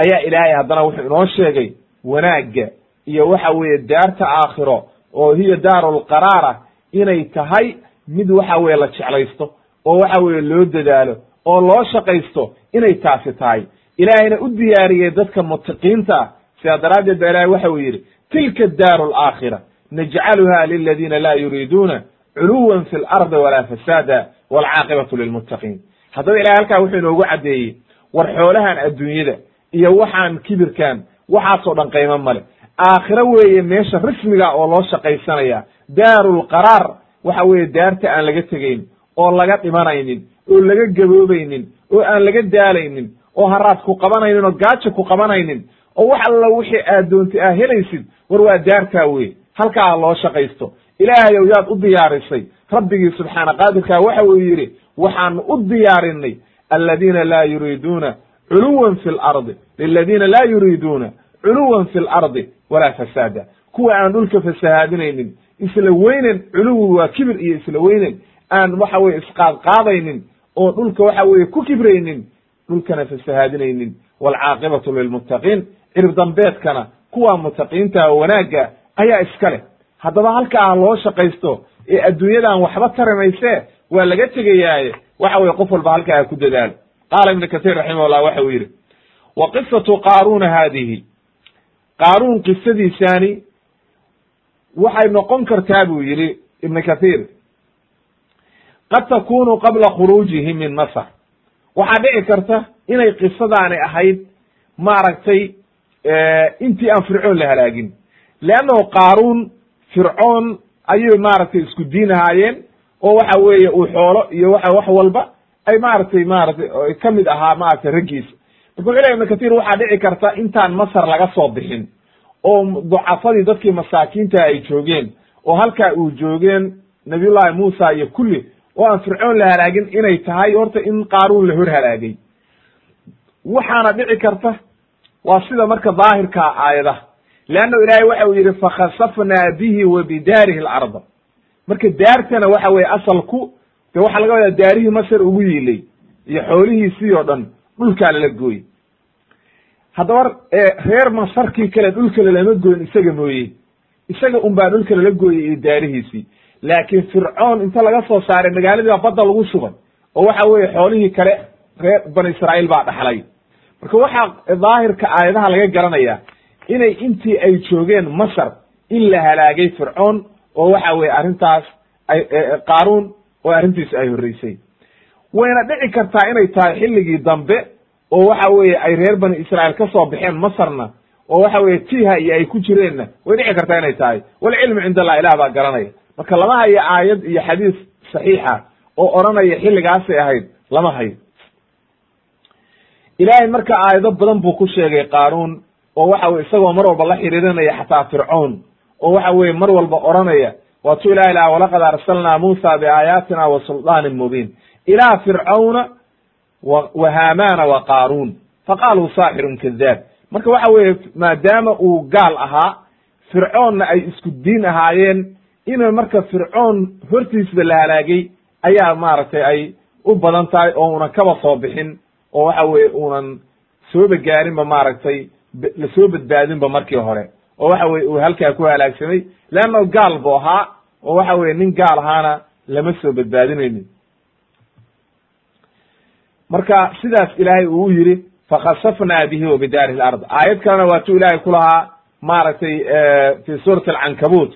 Speaker 1: ayaa ilaahay haddana wuxuu inoo sheegay wanaagga iyo waxa weeye daarta aakhiro oo hiya daarulqaraara inay tahay mid waxa weye la jeclaysto oo waxa weeye loo dadaalo oo loo shaqaysto inay taasi tahay. Ilaahayna u diyaariyey dadka mutaqiinta ah sidaa daraaddeed ba ilahay waxa uu yidhi tilka daaru alaakhira najcaluha liladiina laa yuriiduuna culuwan fi lardi walaa fasaada walcaaqibatu lilmuttaqiin. Haddaba ilahay halkaa wuxuu inoogu caddeeyey war xoolahan adduunyada iyo waxaan kibirkan waxaasoo dhan qaymo male aakhiro weeye meesha rismiga oo loo shaqaysanaya daarulqaraar waxa weeye daarta aan laga tegayn oo laga dhimanaynin oo laga gaboobaynin oo aan laga daalaynin oo haraad ku qabanaynin oo gaajo ku qabanaynin oo wax alla wixii aad doontay aa helaysid war waa daartaa weye halkaa loo shaqaysto. Ilaahayow yaad u diyaarisay. Rabbigii subxaana qaadirkaa waxa uu yidhi waxaanu u diyaarinay aladiina laa yuriiduuna culuwan fi lardi liladiina laa yuriiduuna culuwan fi lardi walaa fasaada. Kuwa aan dhulka fasahaadinaynin isla weynen culuwi waa kibir iyo isla weynen aan waxa weye isqaadqaadaynin oo dhulka waxa weye ku kibraynin dhulkana fasahaadinaynin waalcaaqibatu lilmuttaqiin cirib dambeedkana kuwa mutaqiinta wanaagga ayaa iska leh. Haddaba halkaa loo shaqaysto ee adduunyadan waxba tarimayse waa laga tegayaaye waxa weye qof walba halkaa ha ku dadaalo qaala ibnu katiir raximahullah waxa uu yidhi wa qisatu qaaruna haadihi. Qaaruun qisadiisaani waxay noqon kartaa buu yidhi ibnu kathiir qad takunu qabla khuruujihi min masr waxaa dhici karta inay qisadaani ahayd maaragtay intii aan fircoon la halaagin. Leannahu qaaruun fircoon ayay maaragtay isku diin ahaayeen oo waxa weeye uu xoolo iyo waxa wax walba ay maaragtay maaratay ka mid ahaa maaragtay raggiisa marka wuxu ley ibnu kathir waxaa dhici karta intaan masar laga soo bixin oo ducafadii dadkii masaakiinta ay joogeen oo halkaa uu joogeen nabiyullahi muusa iyo kulli oo aan fircoon la halaagin inay tahay horta in qaaruun la hor halaagay waxaana dhici karta waa sida marka daahirkaa aayadaha leanna ilaahay waxa uu yidhi fakhasafnaa bihi wa bidaarihi alarda marka daartana waxa weye asalku de waxaa laga wadaa daarihii masar ugu yiilay iyo xoolihiisii oo dhan dhulkaa lala gooyey. Haddaba reer masarkii kale dhulka lalama goyn isaga mooye. Isaga un baa dhulka lala gooyey iyo daarihiisii. Laakiin fircoon inta laga soo saaray magaaladii baa badda lagu shubay oo waxa weeye xoolihii kale reer bani israa'iil baa dhaxlay. Marka waxaa daahirka aayadaha laga garanaya inay intii ay joogeen masar in la halaagay fircoon oo waxa weye arrintaas ay qaaruun oo arrintiisu ay horreysay. Wayna dhici kartaa inay tahay xilligii dambe oo waxa weeye ay reer bani israa'iil ka soo baxeen masarna oo waxa weye tiha iyo ay ku jireenna way dhici kartaa inay tahay. Walcilmu cind allah ilah baa garanaya. Marka lama hayo aayad iyo xadiis saxiixa oo odhanaya xilligaasay ahayd lama hayo. Ilaahay marka aayado badan buu ku sheegay qaaruun oo waxa weye isagoo mar walba la xiriirinaya xataa fircoon oo waxa weye mar walba odhanaya waatuu ilahi laha walaqad arsalnaa muusa biaayaatina wa suldaanin mubiin. Ilaa fircawna wa haamana wa qaaruun. Faqaaluu saaxirun kadaab marka waxa weeye maadaama uu gaal ahaa fircoonna ay isku diin ahaayeen ina marka fircoon hortiisba la halaagay ayaa maaragtay ay u badan tahay oo unan kaba soo bixin oo waxa weye unan sooba gaarinba maaragtay la soo badbaadinba markii hore. Oo waxa weye uu halkaa ku halaagsamay leanna gaal bu ahaa oo waxa weye nin gaal ahaana lama soo badbaadinaynin. Marka sidaas ilaahay uu yidhi fakhasafnaa bihi wa bidaarihi lard aayad kalena waatuu ilaahay ku lahaa maaragtay fi suurati alcankabut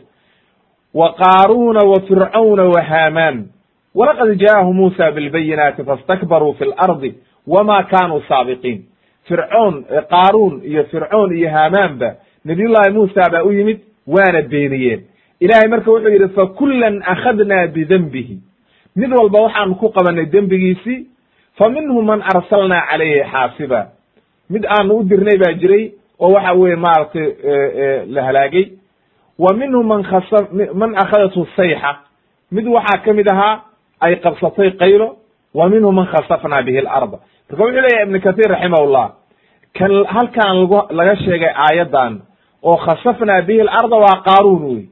Speaker 1: wa qaaruuna wa fircawna wa haamaan. Walaqad jaahu muusa bilbayinaati fastakbaruu fi lardi wama kanuu saabiqiin. Fircoon qaaruun iyo fircoon iyo haamaanba nabiyullahi muusa baa u yimid waana beeniyeen ilahay marka wuxuu yidhi fakulan akhadna bidenbihi mid walba waxaanu ku qabanay dembigiisii fa minhum man arsalnaa calayhi xaasiba. Mid aanu u dirnay baa jiray oo waxa weye maaragtay la halaagay. Wa minhum man khasa man akhadathu sayxa. Mid waxaa ka mid ahaa ay qabsatay qaylo. Wa minhum man khasafna bihi alarda. Marka wuxuu leeyahay ibn kathir raximahullah kan halkan lag laga sheegay aayaddan oo khasafna bihi alarda waa qaaruun wey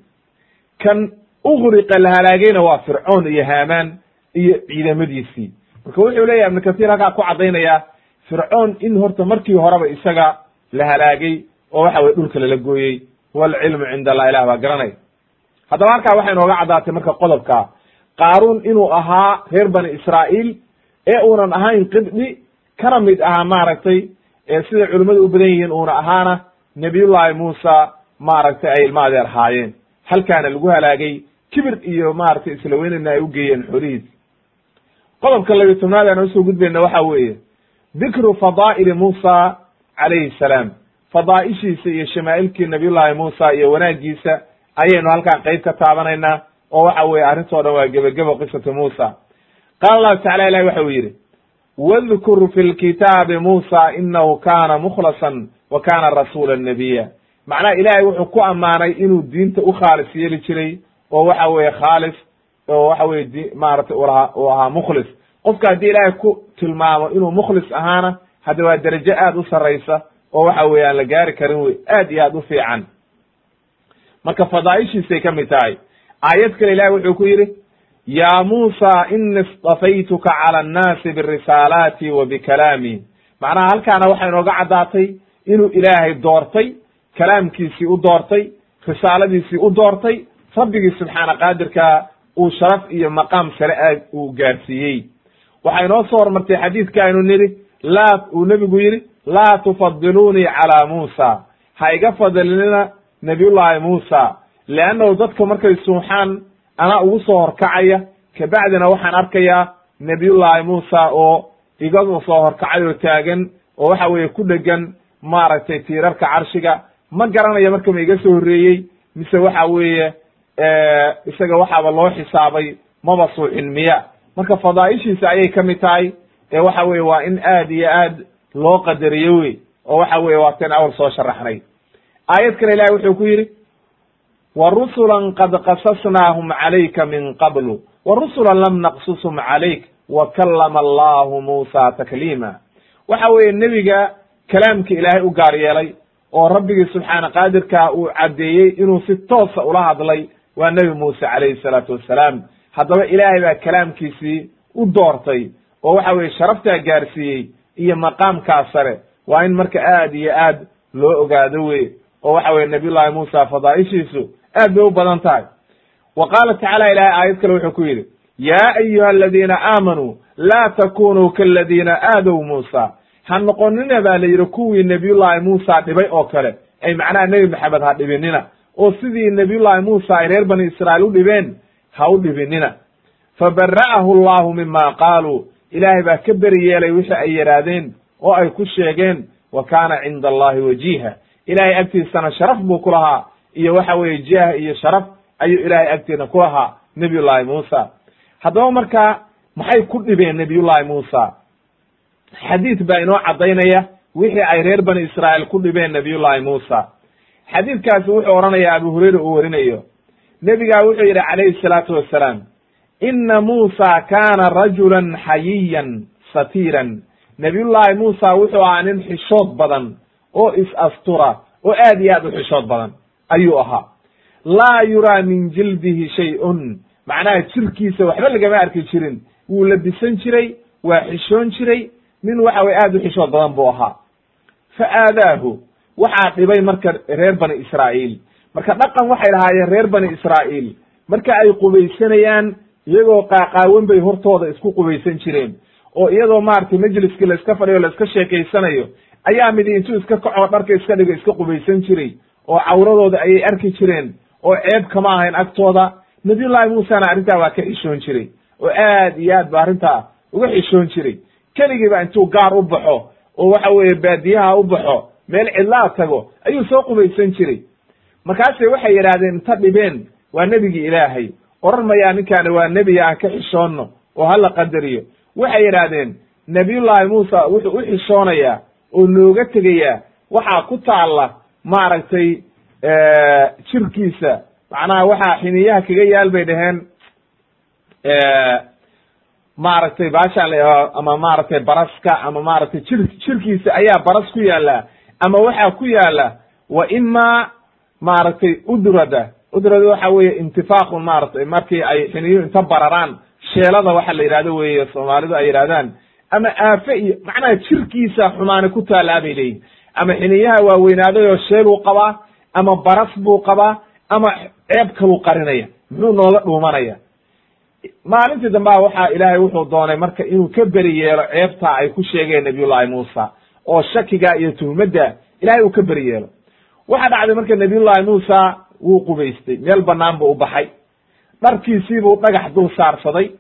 Speaker 1: kan ughriqa la halaagayna waa fircoon iyo haamaan iyo ciidamadiisii. Marka wuxuu leeyahay ibn kathir halkaa ku caddaynaya fircoon in horta markii horeba isaga la halaagay oo waxa weye dhulka lala gooyey walcilmu cinda allah ilah baa garanay haddaba halkaa waxay nooga caddaatay marka qodobka qaaruun inuu ahaa reer bani israa'iil ee uunan ahayn qibdi kana mid ahaa maaragtay sida culimmadu u badan yihiin uuna ahaana nabiyullahi muusa maaragtay ay ilma adeer haayeen halkaana lagu halaagay kibir iyo maaragtay isla weynana ay u geeyeen qodobka labiyo tobnaad aan u soo gudbayna waxa weeye dikru fadaa'ili muusa calayhi salaam. Fadaa'ishiisa iyo shamaa'ilkii nabiyullahi muusa iyo wanaagiisa ayaynu halkaan qeyb ka taabanaynaa oo waxa weye arrintoo dhan waa gebagebo qisatu muusa. Qaala allahu tacala ilahi waxa uu yidhi wadkur fi lkitaabi muusa inahu kana mukhlasan wa kana rasuula nabiya macnaha ilaahay wuxuu ku ammaanay inuu diinta u khaalis yeeli jiray oo waxa weye khaalis oo waxa weye di maaragtay ulaha uu ahaa mukhlis. Qofka haddii ilaahay ku tilmaamo inuu mukhlis ahaana hadda waa derajo aad u sarraysa oo waxa weye aan la gaari karin wey aad iyo aad u fiican. Marka fadaa'ishiisay ka mid tahay aayad kale ilahi wuxuu ku yidhi ya muusa ini istafaytuka cala annaasi birisaalaati wa bikalaami macnaha halkaana waxay inooga caddaatay inuu ilaahay doortay kalaamkiisii u doortay risaaladiisii u doortay rabbigii subxaana qaadirka uu sharaf iyo maqaam sare aad uu gaarsiiyey. Waxaa inoo soo hormartay xadiidka aynu nidhi laa uu nebigu yidhi laa tufadilunii calaa muusa. Ha iga fadilina nabiyullaahi muusa leannahu dadka markay suuxaan anaa ugu soo horkacaya kabacdina waxaan arkayaa nabiyullaahi muusa oo iga soo horkacay oo taagan oo waxa weeye ku dhegan maaragtay tiirarka carshiga ma garanayo marka ma iga soo horreeyey mise waxa weeye isaga waxaaba loo xisaabay maba suuxin miya marka fadaa'ishiisa ayay ka mid tahay ee waxa weye waa in aad iyo aad loo qadariyo wey oo waxa weye waa ten awal soo sharaxnay. Aayad kale ilahi wuxuu ku yidhi wa rusulan qad qasasnaahum calayka min qablu wa rusulan lam naqsushum calayk wa kallama allahu muusa takliima waxa weeye nebiga kalaamka ilaahay u gaar yeelay oo rabbigii subxaana qaadirka uu caddeeyey inuu si toosa ula hadlay waa nebi muuse calayhi salaatu wassalaam haddaba ilaahay baa kalaamkiisii u doortay oo waxa weye sharaftaa gaarsiiyey iyo maqaamkaa sare. Waa in marka aad iyo aad loo ogaado wey oo waxa weye nabiyullahi muusa fadaa'ishiisu aad bay u badan tahay. Wa qaala tacala ilahay aayad kale wuxuu ku yidhi yaa ayuha aladiina aamanuu laa takunuu kaladiina aadow muusa ha noqonina baa la yidhi kuwii nebiyullahi muusa dhibay oo kale. Ay macnaha nebi maxamed ha dhibinina. Oo sidii nebiyullahi muusa ay reer bani israa'iil u dhibeen ha u dhibinina. Fabara'ahu allahu mima qaaluu. Ilaahay baa ka beri yeelay wixii ay yidhaahdeen oo ay ku sheegeen wa kaana cinda allahi wajiha ilahay agtiisana sharaf buu ku lahaa iyo waxa weeye jaah iyo sharaf ayuu ilaahay agtiina ku lahaa nebiyullahi muusa. Haddaba markaa maxay ku dhibeen nebiyullahi muusa xadiid baa inoo caddaynaya wixii ay reer bani israa'iil ku dhibeen nebiyullahi muusa. Xadiidkaasi wuxuu odhanayaa abu hurayra uu warinayo. Nebigaa wuxuu yidhi calayhi salaatu wassalaam ina muusa kaana rajulan xayiyan satiiran. Nebiyullaahi muusa wuxuu ahaa nin xishood badan oo is-astura oo aad iyo aad u xishood badan ayuu ahaa. Laa yuraa min jildihi shay-un. Macnaha jirkiisa waxba lagama arki jirin. Wuu labisan jiray waa xishoon jiray nin waxa weye aad u xishood badan buu ahaa. Fa aadaahu waxaa dhibay marka reer bani israa'iil. Marka dhaqan waxay lahaayeen reer bani israa'iil. Marka ay qubaysanayaan iyagoo qaaqaawan bay hortooda isku qubaysan jireen. Oo iyadoo maaragtay majliskii la iska fadhiyo la iska sheekaysanayo ayaa midi intuu iska kacoo dharka iska dhigo iska qubaysan jiray. Oo cawradooda ayay arki jireen. Oo ceeb kama ahayn agtooda. Nabiyullahi muusena arrintaa waa ka xishoon jiray. Oo aad iyo aad ba arrintaa uga xishoon jiray keligiiba intuu gaar u baxo oo waxa weeye baadiyaha u baxo meel cidlaa tago ayuu soo qubaysan jiray. Markaase waxay yidhaahdeen inta dhibeen waa nebigii ilaahay. Oran mayaa ninkaani waa nebiga aan ka xishoonno oo hala qadariyo. Waxay yidhaahdeen nabiyullaahi muusa wuxuu u xishoonayaa oo nooga tegayaa. Waxaa ku taalla maaragtay jirkiisa. Macnaha waxaa xiniyaha kaga yaal bay dhaheen maaragtay baashaan la ama maaragtay baraska ama maaragtay jir jirkiisa ayaa baras ku yaalla ama waxaa ku yaalla wa ima maaragtay udrada. Udrada waxa weeye intifaaqun maaragtay markii ay xiniyu inta bararaan sheelada waxa la yidhahdo weeye soomaalidu ay yidhahdaan ama aafe iyo macnaha jirkiisa xumaani ku taallaa bay leeyihiin ama xiniyaha waaweynaaday oo sheeluu qabaa ama baras buu qabaa ama ceeb kaluu qarinaya muxuu nooga dhuumanaya maalintii dambea waxaa ilaahay wuxuu doonay marka inuu ka beri yeelo ceebtaa ay ku sheegeen nabiyullahi muusa oo shakiga iyo tuhmadda ilahay uu ka beri yeelo. Waxaa dhacday marka nabiyullahi muusa wuu qubaystay meel banaan buu u baxay. Dharkiisiibuu dhagax dul saarsaday.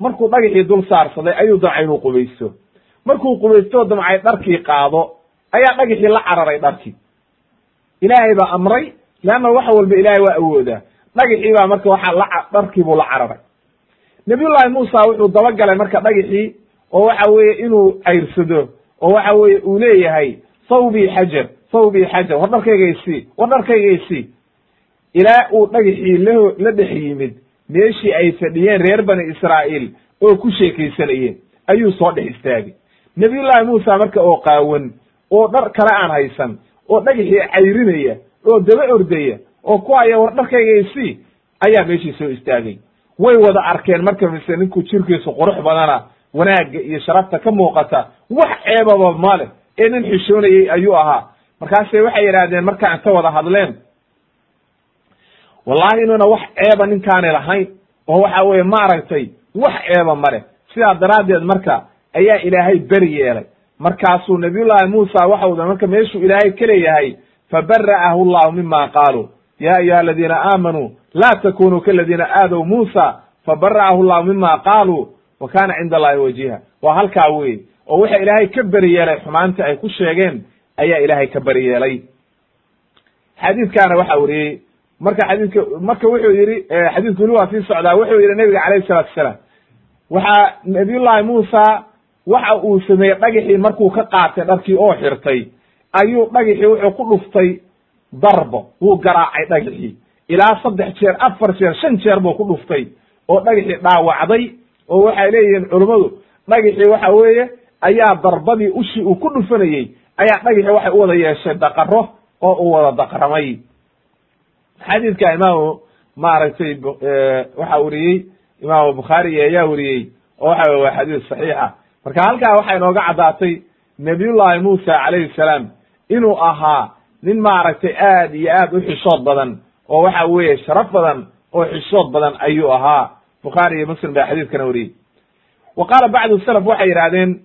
Speaker 1: Markuu dhagaxii dul saarsaday ayuu damcay inuu qubaysto. Markuu qubaysto damcay dharkii qaado ayaa dhagaxii la cararay dharkii. Ilaahay baa amray leanna wax walba ilaahay waa awoodaa. Dhagaxii baa marka waxa la dharkiibuu la cararay nabiyullahi muusa wuxuu dabagalay marka dhagaxii oo waxa weeye inuu cayrsado oo waxa weeye uu leeyahay thawbii xajar thawbii xajar war dharkaygaysii war dharkaygaysii ilaa uu dhagaxii la la dhex yimid meeshii ay fadhiyeen reer bani israa'iil oo ku sheekaysanayeen ayuu soo dhex istaagay. Nabiyullahi muusa marka oo qaawan oo dhar kale aan haysan oo dhagaxii cayrinaya oo daba ordaya oo ku haya war dharkaygaysii ayaa meeshii soo istaagay way wada arkeen marka mise ninku jirkiisu qurux badana wanaagga iyo sharafta ka muuqata wax ceebaba male ee nin xishoonayey ayuu ahaa. Markaase waxay yidhaahdeen markaa inta wada hadleen wallahi inuuna wax ceeba ninkaani lahayn oo waxa weeye maaragtay wax ceeba male sidaa daraaddeed marka ayaa ilaahay beri yeelay. Markaasuu nabiyullaahi muusa waxau marka meeshuu ilaahay ka leeyahay fabara'ahu llahu mima qaaluu. Ya ayuha aladiina aamanuu laa takunuu kaladiina aadow muusa fabara'ahu llahu mima qaaluu wa kana cinda allahi wajiha waa halkaa wey oo waxa ilaahay ka beri yeelay xumaantii ay ku sheegeen ayaa ilaahay ka beri yeelay xadiidkaana waxa weriyey marka xadiidka marka wuxuu yihi xadiidku weli waa sii socdaa wuxuu yihi nabiga calayhi salatu asalaam waxaa nabiyullahi muusa waxa uu sameeyey dhagaxii markuu ka qaatay dharkii oo xirtay. Ayuu dhagaxii wuxuu ku dhuftay darbo. Wuu garaacay dhagaxii ilaa saddex jeer afar jeer shan jeer buu ku dhuftay oo dhagaxii dhaawacday oo waxay leeyihiin culummadu dhagaxii waxa weeye ayaa darbadii ushii uu ku dhufanayey ayaa dhagaxii waxay u wada yeeshay daqaro oo uu wada daqramay. Xadiidka imaamu maaragtay waxa weriyey imaamu bukhaari ayaa weriyey oo waxa weye waa xadiis saxiixa marka halkaa waxay inooga caddaatay nabiyullahi muusa calayhi salaam inuu ahaa nin maaragtay aad iyo aad u xishood badan oo waxa weeye sharaf badan oo xishood badan ayuu ahaa. Bukhaari iyo muslim baa xadiidkana wariyey. Wa qaala bacdu salaf waxay yidhahdeen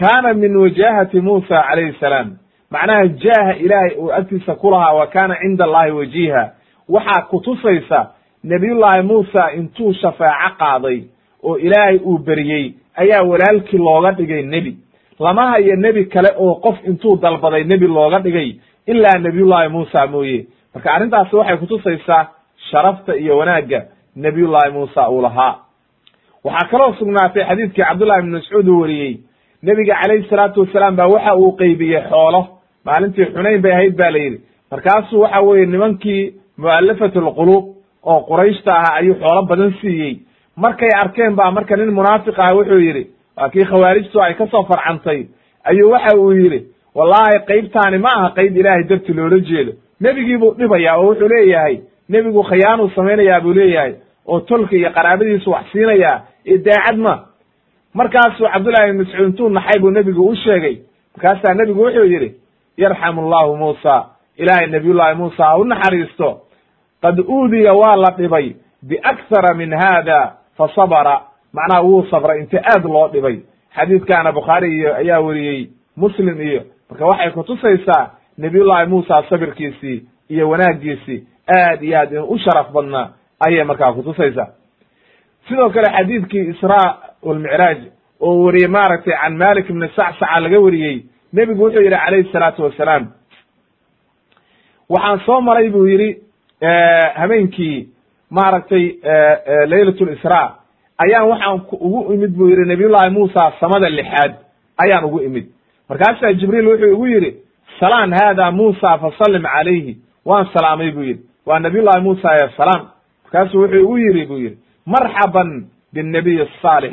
Speaker 1: kaana min wajahati muusa calayhi salaam. Macnaha jaaha ilaahay uu agtiisa ku lahaa wa kaana cinda allahi wajiha waxaa kutusaysa nebiyullaahi muusa intuu shafaaco qaaday oo ilaahay uu beriyey ayaa walaalkii looga dhigay nebi. Lama hayo nebi kale oo qof intuu dalbaday nebi looga dhigay ilaa nebiyullaahi muusa mooye marka arrintaasi waxay kutusaysaa sharafta iyo wanaagga nebiyullaahi muusa uu lahaa. Waxaa kaloo sugnaatay xadiidkii cabdullahi ibn mascuud uu wariyey nebiga calayhi salaatu wasalaam baa waxa uu qeybiyey xoolo. Maalintii xunayn bay ahayd ba la yidhi. Markaasuu waxa weeye nimankii mu'alafat alquluub oo qurayshta ahaa ayuu xoolo badan siiyey. Markay arkeen baa marka nin munaafiq ah wuxuu yidhi waa kii khawaarijtu ay ka soo farcantay. Ayuu waxa uu yidhi wallahi qaybtaani ma aha qayb ilaahay darti loola jeedo nebigii buu dhibayaa oo wuxuu leeyahay nebigu khiyaanuu samaynayaa buu leeyahay oo tolka iyo qaraabadiisu wax siinayaa ee daacad ma. Markaasuu cabdullahi ibn mascuud intuu naxay buu nebigu u sheegay. Markaasaa nebigu wuxuu yidhi yarxamu allahu muusa ilaahay nabiyullahi muusa ha u naxariisto. Qad uudiya waa la dhibay biakthara min hada fa sabara. Macnaha wuu sabray inta aad loo dhibay. Xadiidkaana bukhaari iyo ayaa weriyey muslim iyo marka waxay kutusaysaa nabiyullahi muusa sabirkiisii iyo wanaagiisii aad iyo aad inuu u sharaf badnaa ayay markaa kutusaysaa sidoo kale xadiidkii israa walmicraaj oo wariyey maaragtay can malik ibni sacsaca laga wariyey nebigu wuxuu yidhi calayhi salaatu wasalaam waxaan soo maray buu yidhi habeenkii maaragtay laylat lisraa ayaan waxaan ugu imid buu yidhi nabiyullahi muusa samada lixaad ayaan ugu imid. Markaasaa jibriil wuxuu igu yidhi salaan haada muusa fasallim calayhi. Waan salaamay buu yidhi. Waa nabiyullahi muusa ee salaam. Markaasuu wuxuu igu yidhi buu yidhi marxaban binnabiy asaalix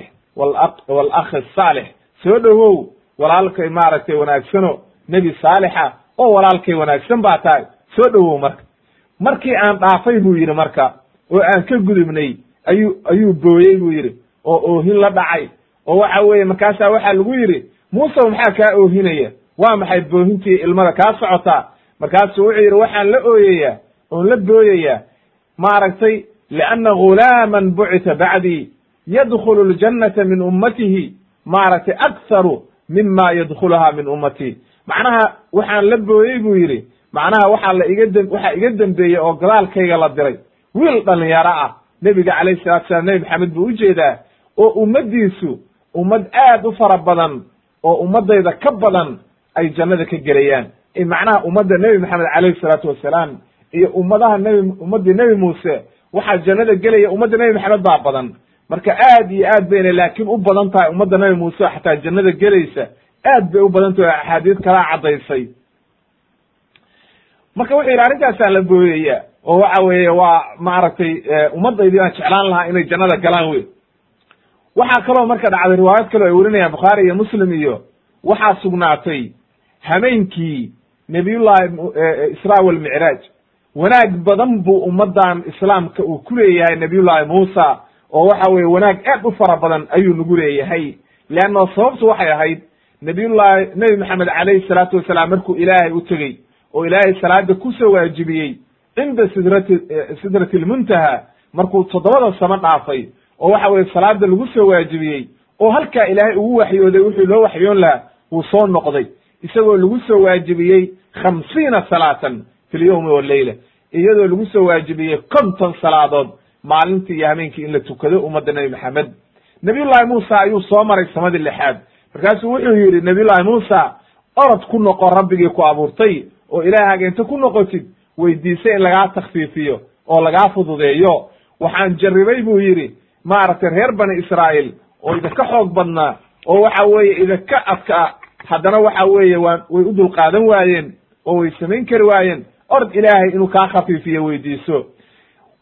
Speaker 1: walakhi asaalix soo dhowow walaalkay maaragtay wanaagsano nebi saalixa oo walaalkay wanaagsan baa tahay. Soo dhowow marka. Markii aan dhaafay buu yidhi marka oo aan ka gudubnay ayuu ayuu booyey buu yidhi oo oohin la dhacay. Oo waxa weeye markaasaa waxaa lagu yidhi muusew maxaa kaa oohinaya waa maxay boohintii ilmada kaa socotaa markaasuu wuxuu yidhi waxaan la ooyayaa oon la booyayaa maaragtay lianna ghulaaman bucita bacdii yadkhulu ljannata min ummatihi maaragtay aktharu mima yadkhuluha min ummatii macnaha waxaan la booyey buu yidhi. Macnaha waxaa la iga waxaa iga dembeeyey oo gadaalkayga la diray. Wiil dhalinyaro ah nebiga calayhi salatu salaam nebi maxamed buu u jeedaa oo ummaddiisu ummad aad u fara badan oo ummaddayda ka badan ay jannada ka gelayaan. Macnaha ummadda nebi maxamed calayhi salaatu wasalaam iyo ummadaha nebi ummaddii nebi muuse waxaa jannada gelaya ummadda nebi maxamed baa badan. Marka aad iyo aad bayna laakiin u badan tahay ummadda nebi muuse xataa jannada gelaysa. Aad bay u badan tahay axaadiis kalaa caddaysay. Marka wuxuu yidhi arrintaasaan la booyaya oo waxa weeye waa maaragtay ummadaydii aan jeclaan lahaa inay jannada galaan wey waxaa kaloo marka dhacday riwaayad kaleo ay werinayaan bukhaari iyo muslim iyo waxaa sugnaatay hameenkii nabiyullahi israa walmicraaj wanaag badan buu ummaddan islaamka uu ku leeyahay nabiyullahi muusa oo waxa weye wanaag aad u fara badan ayuu nagu leeyahay. Leanno sababtu waxay ahayd nabiyullahi nebi maxamed calayhi salaatu wasalaam markuu ilaahay u tegey oo ilaahay salaada ku soo waajibiyey cinda sidrati sidrati lmuntaha markuu toddobada samo dhaafay oo waxa weye salaada lagu soo waajibiyey oo halkaa ilaahay ugu waxyooday wuxuu loo waxyoon lahaa wuu soo noqday isagoo lagu soo waajibiyey khamsiina salaatan fi lyowmi waleyla iyadoo lagu soo waajibiyey konton salaadood maalintii iyo habeenkii in la tukado ummadda nebi maxamed. Nabiyullahi muusa ayuu soo maray samadii lixaad. Markaasuu wuxuu yidhi nabiyullahi muusa orod ku noqo rabbigii ku abuurtay oo ilaahaaga inta ku noqotid weydiisay in lagaa takfiifiyo oo lagaa fududeeyo. Waxaan jarribay buu yidhi maaragtay reer bani israa'iil oo idinka xoog badnaa oo waxa weeye idinka adkaa haddana waxa weeye waa way u dulqaadan waayeen oo way samayn kari waayeen. Ord ilaahay inuu kaa khafiifiyo weydiiso.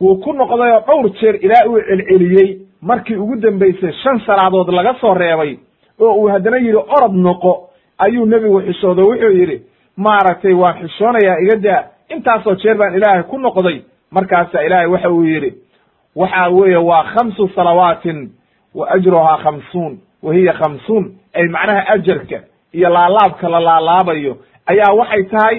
Speaker 1: Wuu ku noqday oo dhowr jeer ilaa uu celceliyey markii ugu dambaysay shan salaadood laga soo reebay oo uu haddana yidhi orod noqo. Ayuu nebigu xishoodo wuxuu yidhi maaragtay waan xishoonayaa iga daa. Intaasoo jeer baan ilaahay ku noqday. Markaasaa ilaahay waxa uu yidhi waxa weeye waa khamsu salawaatin wa ajruhaa khamsuun wa hiya khamsuun. Ay macnaha ajarka iyo laalaabka la laalaabayo ayaa waxay tahay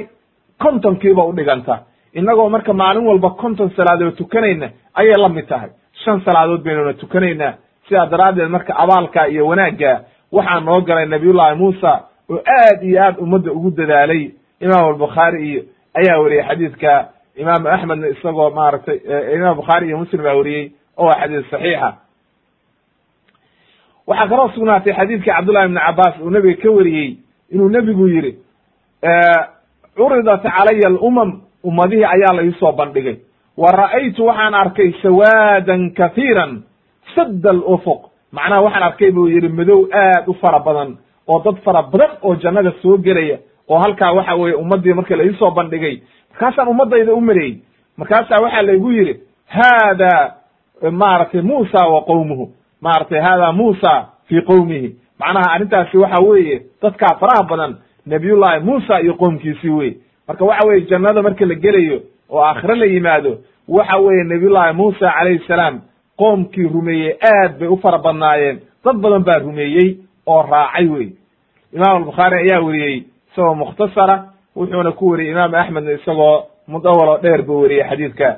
Speaker 1: kontonkiiba udhiganta innagoo marka maalin walba konton salaadood tukanayna ayay la mid tahay. Shan salaadood baynuna tukanaynaa sidaa daraaddeed marka abaalka iyo wanaagga waxaa noo galay nabiyullahi muusa oo aad iyo aad ummadda ugu dadaalay. Imaam albukhaari iyo ayaa weriyey xadiidka. Imaamu axmedna isagoo maaragtay imaam bukhaari iyo muslim baa weriyey oo waa xadiis saxiixa waxaa kaloo sugnaatay xadiidkii cabdullahi ibni cabaas uu nebiga ka wariyey inuu nebigu yidhi curidat calaya alumam ummadihii ayaa la iisoo bandhigay. Wa ra'aytu waxaan arkay sawaadan kathiiran sadda alufuq. Macnaha waxaan arkay buu yidhi madow aad u fara badan oo dad fara badan oo jannada soo gelaya oo halkaa waxa weeye ummaddii marka la iisoo bandhigay. Markaasaan ummaddayda u mareyey markaasaa waxaa laygu yidhi haada maaragtay muusa wa qowmuhu maaragtay haada muusa fii qowmihi macnaha arrintaasi waxa weeye dadkaa faraha badan nabiyullahi muusa iyo qoomkiisii wey marka waxa weye jannada marka la gelayo oo aakhire la yimaado waxa weeye nabiyullahi muusa calayhi salaam qoomkii rumeeyey aad bay u fara badnaayeen. Dad badan baa rumeeyey oo raacay wey imaam albukhaari ayaa weriyey isagoo mukhtasara wuxuuna ku weriyey imaam axmedna isagoo mudawal oo dheer buu weriyey xadiidka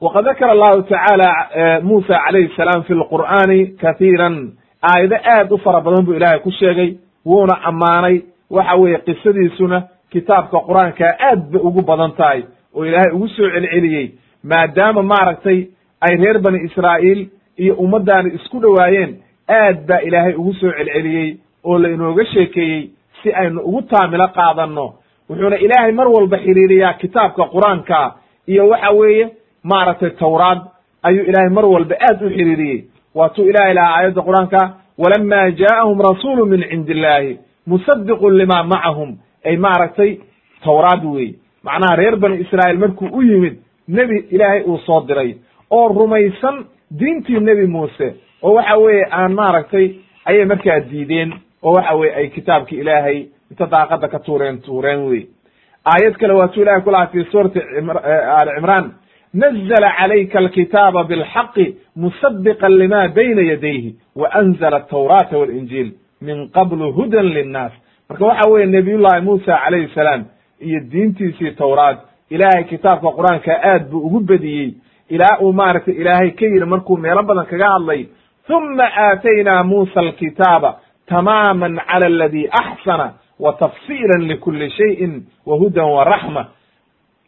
Speaker 1: waqad dakara allahu tacaala muusa calayhi salaam fi lqur'aani kathiiran aayado aad u fara badan buu ilaahay ku sheegay wuuna ammaanay waxa weeye qisadiisuna kitaabka qur'aanka aad bay ugu badan tahay oo ilaahay ugu soo celceliyey maadaama maaragtay ay reer bani israa'iil iyo ummaddaani isku dhowaayeen aad baa ilaahay ugu soo celceliyey oo la inooga sheekeeyey si aynu ugu taamilo qaadanno wuxuuna ilaahay mar walba xiriiriyaa kitaabka qur'aanka iyo waxa weeye maaragtay tawraad ayuu ilaahay mar walba aad u xiriiriyey. Waatuu ilahay lahaa aayadda qur'aanka walama jaa'ahum rasuulu min cindi illahi musadiqun lima macahum ay maaragtay tawraad weeye macnaha reer bani israa'iil markuu u yimid nebi ilaahay uu soo diray oo rumaysan diintii nebi muuse oo waxa weeye aan maaragtay ayay markaa diideen oo waxa weye ay kitaabki ilaahay inta daaqada ka tuureen tuureen wey. Aayad kale waatuu ilahay ku lahaa fi suurati ali cimraan nazla calayka alkitaaba bilxaqi musadiqan lima bayna yadayhi wa anzla atawrata walinjiil min qablu hudan linnaas marka waxa weye nabiyullahi muusa calayhi salaam iyo diintiisii tawraad ilaahay kitaabka qur'aanka aad buu ugu bediyey ilaa uu maaragtay ilaahay ka yidhi markuu meelo badan kaga hadlay huma aataynaa muusa alkitaaba tamaaman cala aladi axsana wa tafsiila likuli shayin wa hudan wa raxma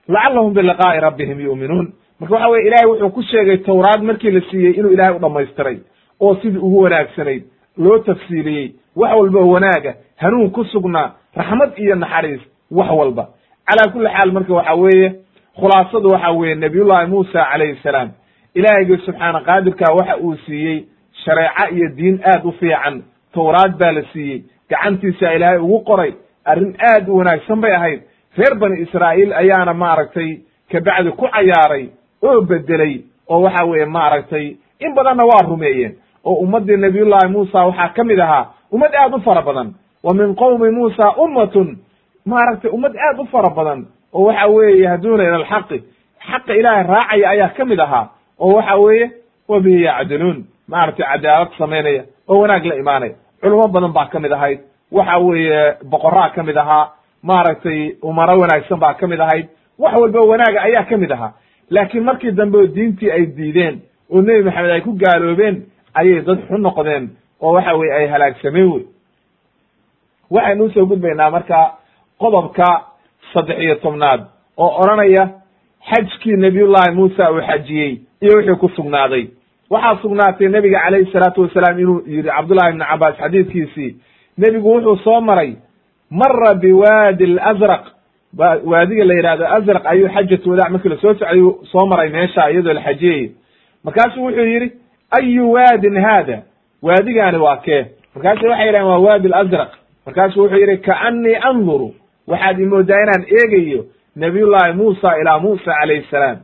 Speaker 1: lacalahum biliqaa'i rabbihim yu'minuun. Marka waxa weye ilahay wuxuu ku sheegay tawraad markii la siiyey inuu ilahay u dhamaystiray oo sidii ugu wanaagsanayd loo tafsiiliyey wax walba wanaaga hanuun ku sugnaa raxmad iyo naxariis wax walba. Calaa kulli xaal marka waxa weeye khulaasadu waxa weeye nabiyullahi muusa calayhi salaam ilaahaygi subxaana qaadirka waxa uu siiyey shareeco iyo diin aad u fiican. Tawraad baa la siiyey gacantiisa ilaahay ugu qoray arrin aad u wanaagsan bay ahayd reer bani israa'iil ayaana maaragtay kabacdi ku cayaaray oo bedelay oo waxa weeye maaragtay in badanna waa rumeeyeen oo ummaddii nabiyullahi muusa waxaa ka mid ahaa ummad aad u fara badan wa min qowmi muusa ummatun maaragtay ummad aad u fara badan oo waxa weeye yahduuna ila alxaqi xaqa ilaahay raacaya ayaa ka mid ahaa oo waxa weeye wa bihi yacdiluun maaragtay cadaalad samaynaya oo wanaag la imaanaya. Culamo badan baa ka mid ahayd waxa weeye boqoraa ka mid ahaa maaragtay umaro wanaagsan baa ka mid ahayd. Wax walba wanaaga ayaa ka mid ahaa. Laakiin markii dambe oo diintii ay diideen oo nebi maxamed ay ku gaaloobeen ayay dad xun noqdeen oo waxa weye ay halaagsameen wey waxaynu u soo gudbaynaa marka qodobka saddex iyo tobnaad oo odhanaya xajkii nabiyullahi muusa uu xajiyey iyo wixii ku sugnaaday. Waxaa sugnaatay nebiga calayhi salaatu wasalaam inuu yidhi cabdullahi ibni cabaas xadiidkiisii nebigu wuxuu soo maray mara biwaadi lazraq waadiga la yidhahdo azraq ayuu xajatu wadac markii la soo socday soo maray meesha iyadoo la xajiyayo markaasuu wuxuu yidhi ayu waadin haada? Waadigaani waa kee. Markaasu waxay yidhahen waa waadi lazraq markaasu wuxuu yidhi kaanii anduru waxaad imoodaa inaan eegayo nabiyullahi muusa ilaa muusa calayhi salaam.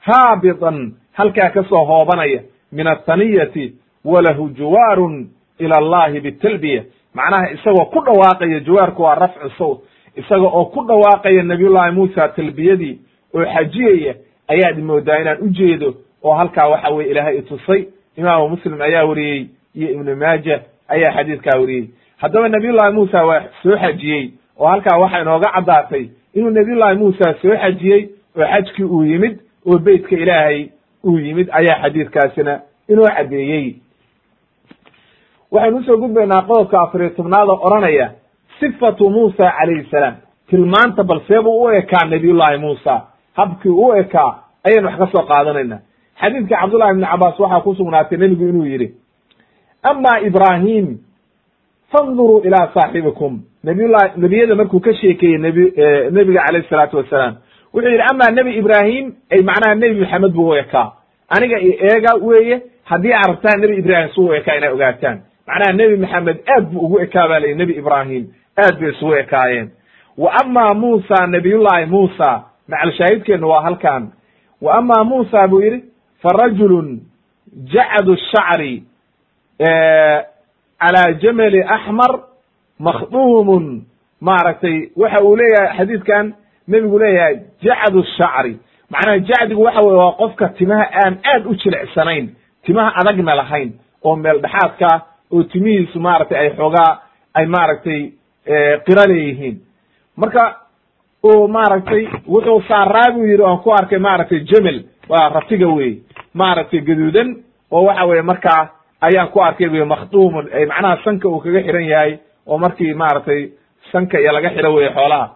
Speaker 1: Haabitan halkaa ka hoobanaya min athaniyati walahu juwaarun ila allahi bitalbiya macnaha isagoo ku dhawaaqaya jawaarku waa rafcu sawt. Isaga oo ku dhawaaqaya nabiyullahi muusa talbiyadii oo xajiyaya ayaad moodaa inaan u jeedo oo halkaa waxa weye ilaahay itusay imaamu muslim ayaa wariyey iyo ibnu maaja ayaa xadiidkaa wariyey. Haddaba nabiyullahi muusa waa soo xajiyey oo halkaa waxaa inooga caddaatay inuu nabiyullahi muusa soo xajiyey oo xajkii uu yimid oo beytka ilaahay uu yimid ayaa xadiidkaasina inoo caddeeyey waxaynu u soo gudbaynaa qodobka afariyo tobnaad oo odhanaya. Sifatu muusa calayhi salaam. Tilmaanta bal seebuu u ekaa nabiyullahi muusa. Habkii u ekaa ayaynu wax ka soo qaadanayna. Xadiidka cabdullahi ibni cabaas waxaa ku sugnaatay nebigu inuu yidhi ama ibrahim fanduruu ilaa saaxibikum. Nabiyullahi nebiyada markuu ka sheekeeyey nebi nebiga calayhi salaatu wasalaam wuxuu yidhi ama nebi ibrahim ay macnaha nebi maxamed buu u ekaa aniga eega weeye haddii aad rabtaan nebi ibrahim suu u ekaa inay ogaataan macnaha nebi maxamed aad buu ugu ekaa ba nebi ibrahim aad bay isugu ekaayeen. Wa ama muusa nabiyullahi muusa. Macalshaahidkeennu waa halkan wa ama muusa buu yidhi fa rajulun jacadu shacri calaa jamali axmar makhduumun. Maaragtay waxa uu leeyahay xadiidkan nebigu leeyahay jacdu shacri. Macnaha jacdigu waxa weye waa qofka timaha aan aad u jilicsanayn timaha adagna lahayn oo meel dhexaadka oo timihiisu maaragtay ay xoogaa ay maaragtay qira leeyihiin marka uu maaragtay wuxuu saaraa buu yidhi aan ku arkay maaragtay jemel waa ratiga wey maaragtay gaduudan oo waxa weye markaa ayaan ku arkay buy makhduumun. Ay macnaha sanka uu kaga xiran yahay oo markii maaragtay sanka iyo laga xiro weye xoolaha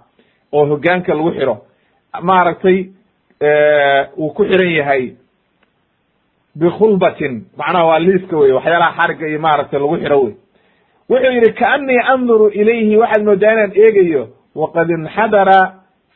Speaker 1: oo hoggaanka lagu xiro. Maaragtay uu ku xiran yahay bikhulbatin macnaha waa liiska wey waxyaalaha xarigga iyo maaragtay lagu xidho wey wuxuu yidhi kaanii anduru ilayhi waxaad moodaa inaan eegayo waqad inxadara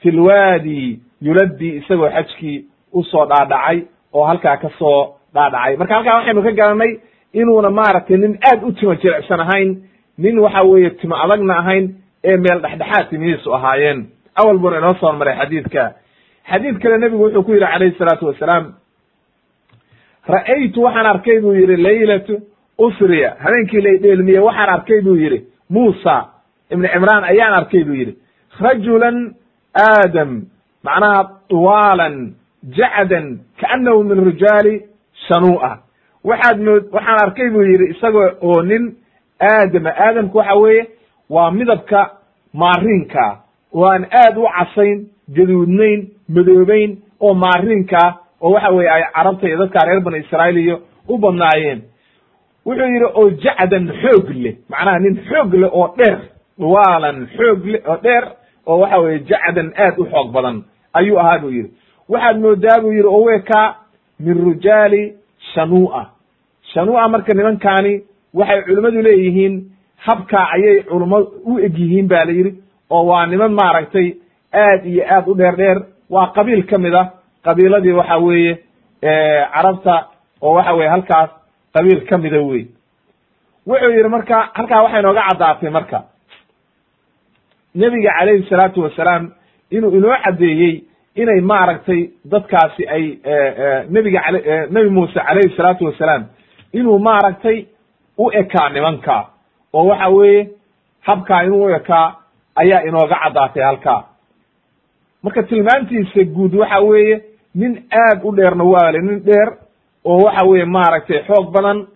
Speaker 1: fi lwaadi yuladdi isagoo xajkii u soo dhaadhacay oo halkaa ka soo dhaadhacay. Marka halkaa waxaynu ka garanay inuuna maaragtay nin aad u timo jirecsan ahayn nin waxa weeye timo adagna ahayn ee meel dhexdhexaad timihiisu ahaayeen. Awal buuna inoo soo maray xadiidka. Xadiid kale nebigu wuxuu ku yidhi calayhi salaatu wasalaam ra'aytu waxaan arkay buu yidhi laylatu usriya. Habeenkii la dheelmiye waxaan arkay buu yidhi muusa ibni cimraan ayaan arkay buu yidhi. Rajulan aadam macnaha tuwaalan jacdan kaanahu min rijaali shanuu'a. Waxaad mood waxaan arkay buu yidhi isagoo oo nin aadama aadamka waxa weeye waa midabka maariinka. Oo aad u casayn gaduudnayn madoobeyn oo maariinka oo waxa weye ay carabta iyo dadka reer bani israa'iil iyo u badnaayeen. Wuxuu yidhi oo jacdan xoog leh. Macnaha nin xoog leh oo dheer duwaalan xoog leh oo dheer oo waxa weye jacdan aad u xoog badan ayuu ahaa buu yidhi. Waxaad moodaa buu yidhi oo weekaa min rijaali shanuu'a. Shanuu'a marka nimankaani waxay culimmadu leeyihiin habkaa ayay culummo u eg yihiin ba la yidhi oo waa niman maaragtay aad iyo aad u dheer dheer waa qabiil ka mid ah qabiiladii waxa weeye carabta oo waxa weye halkaas qabiil ka mida wey wuxuu yidhi marka halkaa waxay nooga caddaatay marka nebiga calayhi salaatu wasalaam inuu inoo caddeeyey inay maaragtay dadkaasi ay nebiga a nebi muuse calayhi salaatu wasalaam inuu maaragtay u ekaa nimanka oo waxa weeye habkaa inuu u ekaa ayaa inooga caddaatay halkaa. Marka tilmaantiisa guud waxa weeye nin aad u dheerna waale nin dheer oo waxa weeye maaragtay xoog badan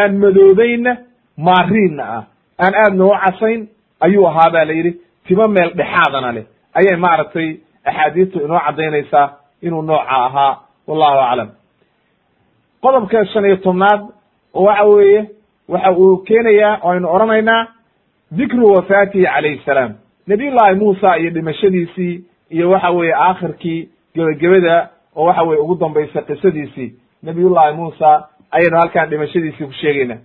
Speaker 1: aan madoobeynna maariinna ah. Aan aadna u casayn ayuu ahaa ba la yidhi timo meel dhexaadana leh. Ayay maaragtay axaadiistu inoo caddaynaysaa inuu nooca ahaa wallahu aclam. Qodobka shan iyo tobnaad waxa weeye waxa uu keenayaa oo aynu odhanaynaa dikru wafaatihi calayhi salaam. Nabiyullaahi muusa iyo dhimashadiisii iyo waxa weeye aakhirkii gebagabada oo waxa weye ugu dambaysa qisadiisii. Nabiyullaahi muusa ayaynu halkaan dhimashadiisii ku sheegayna.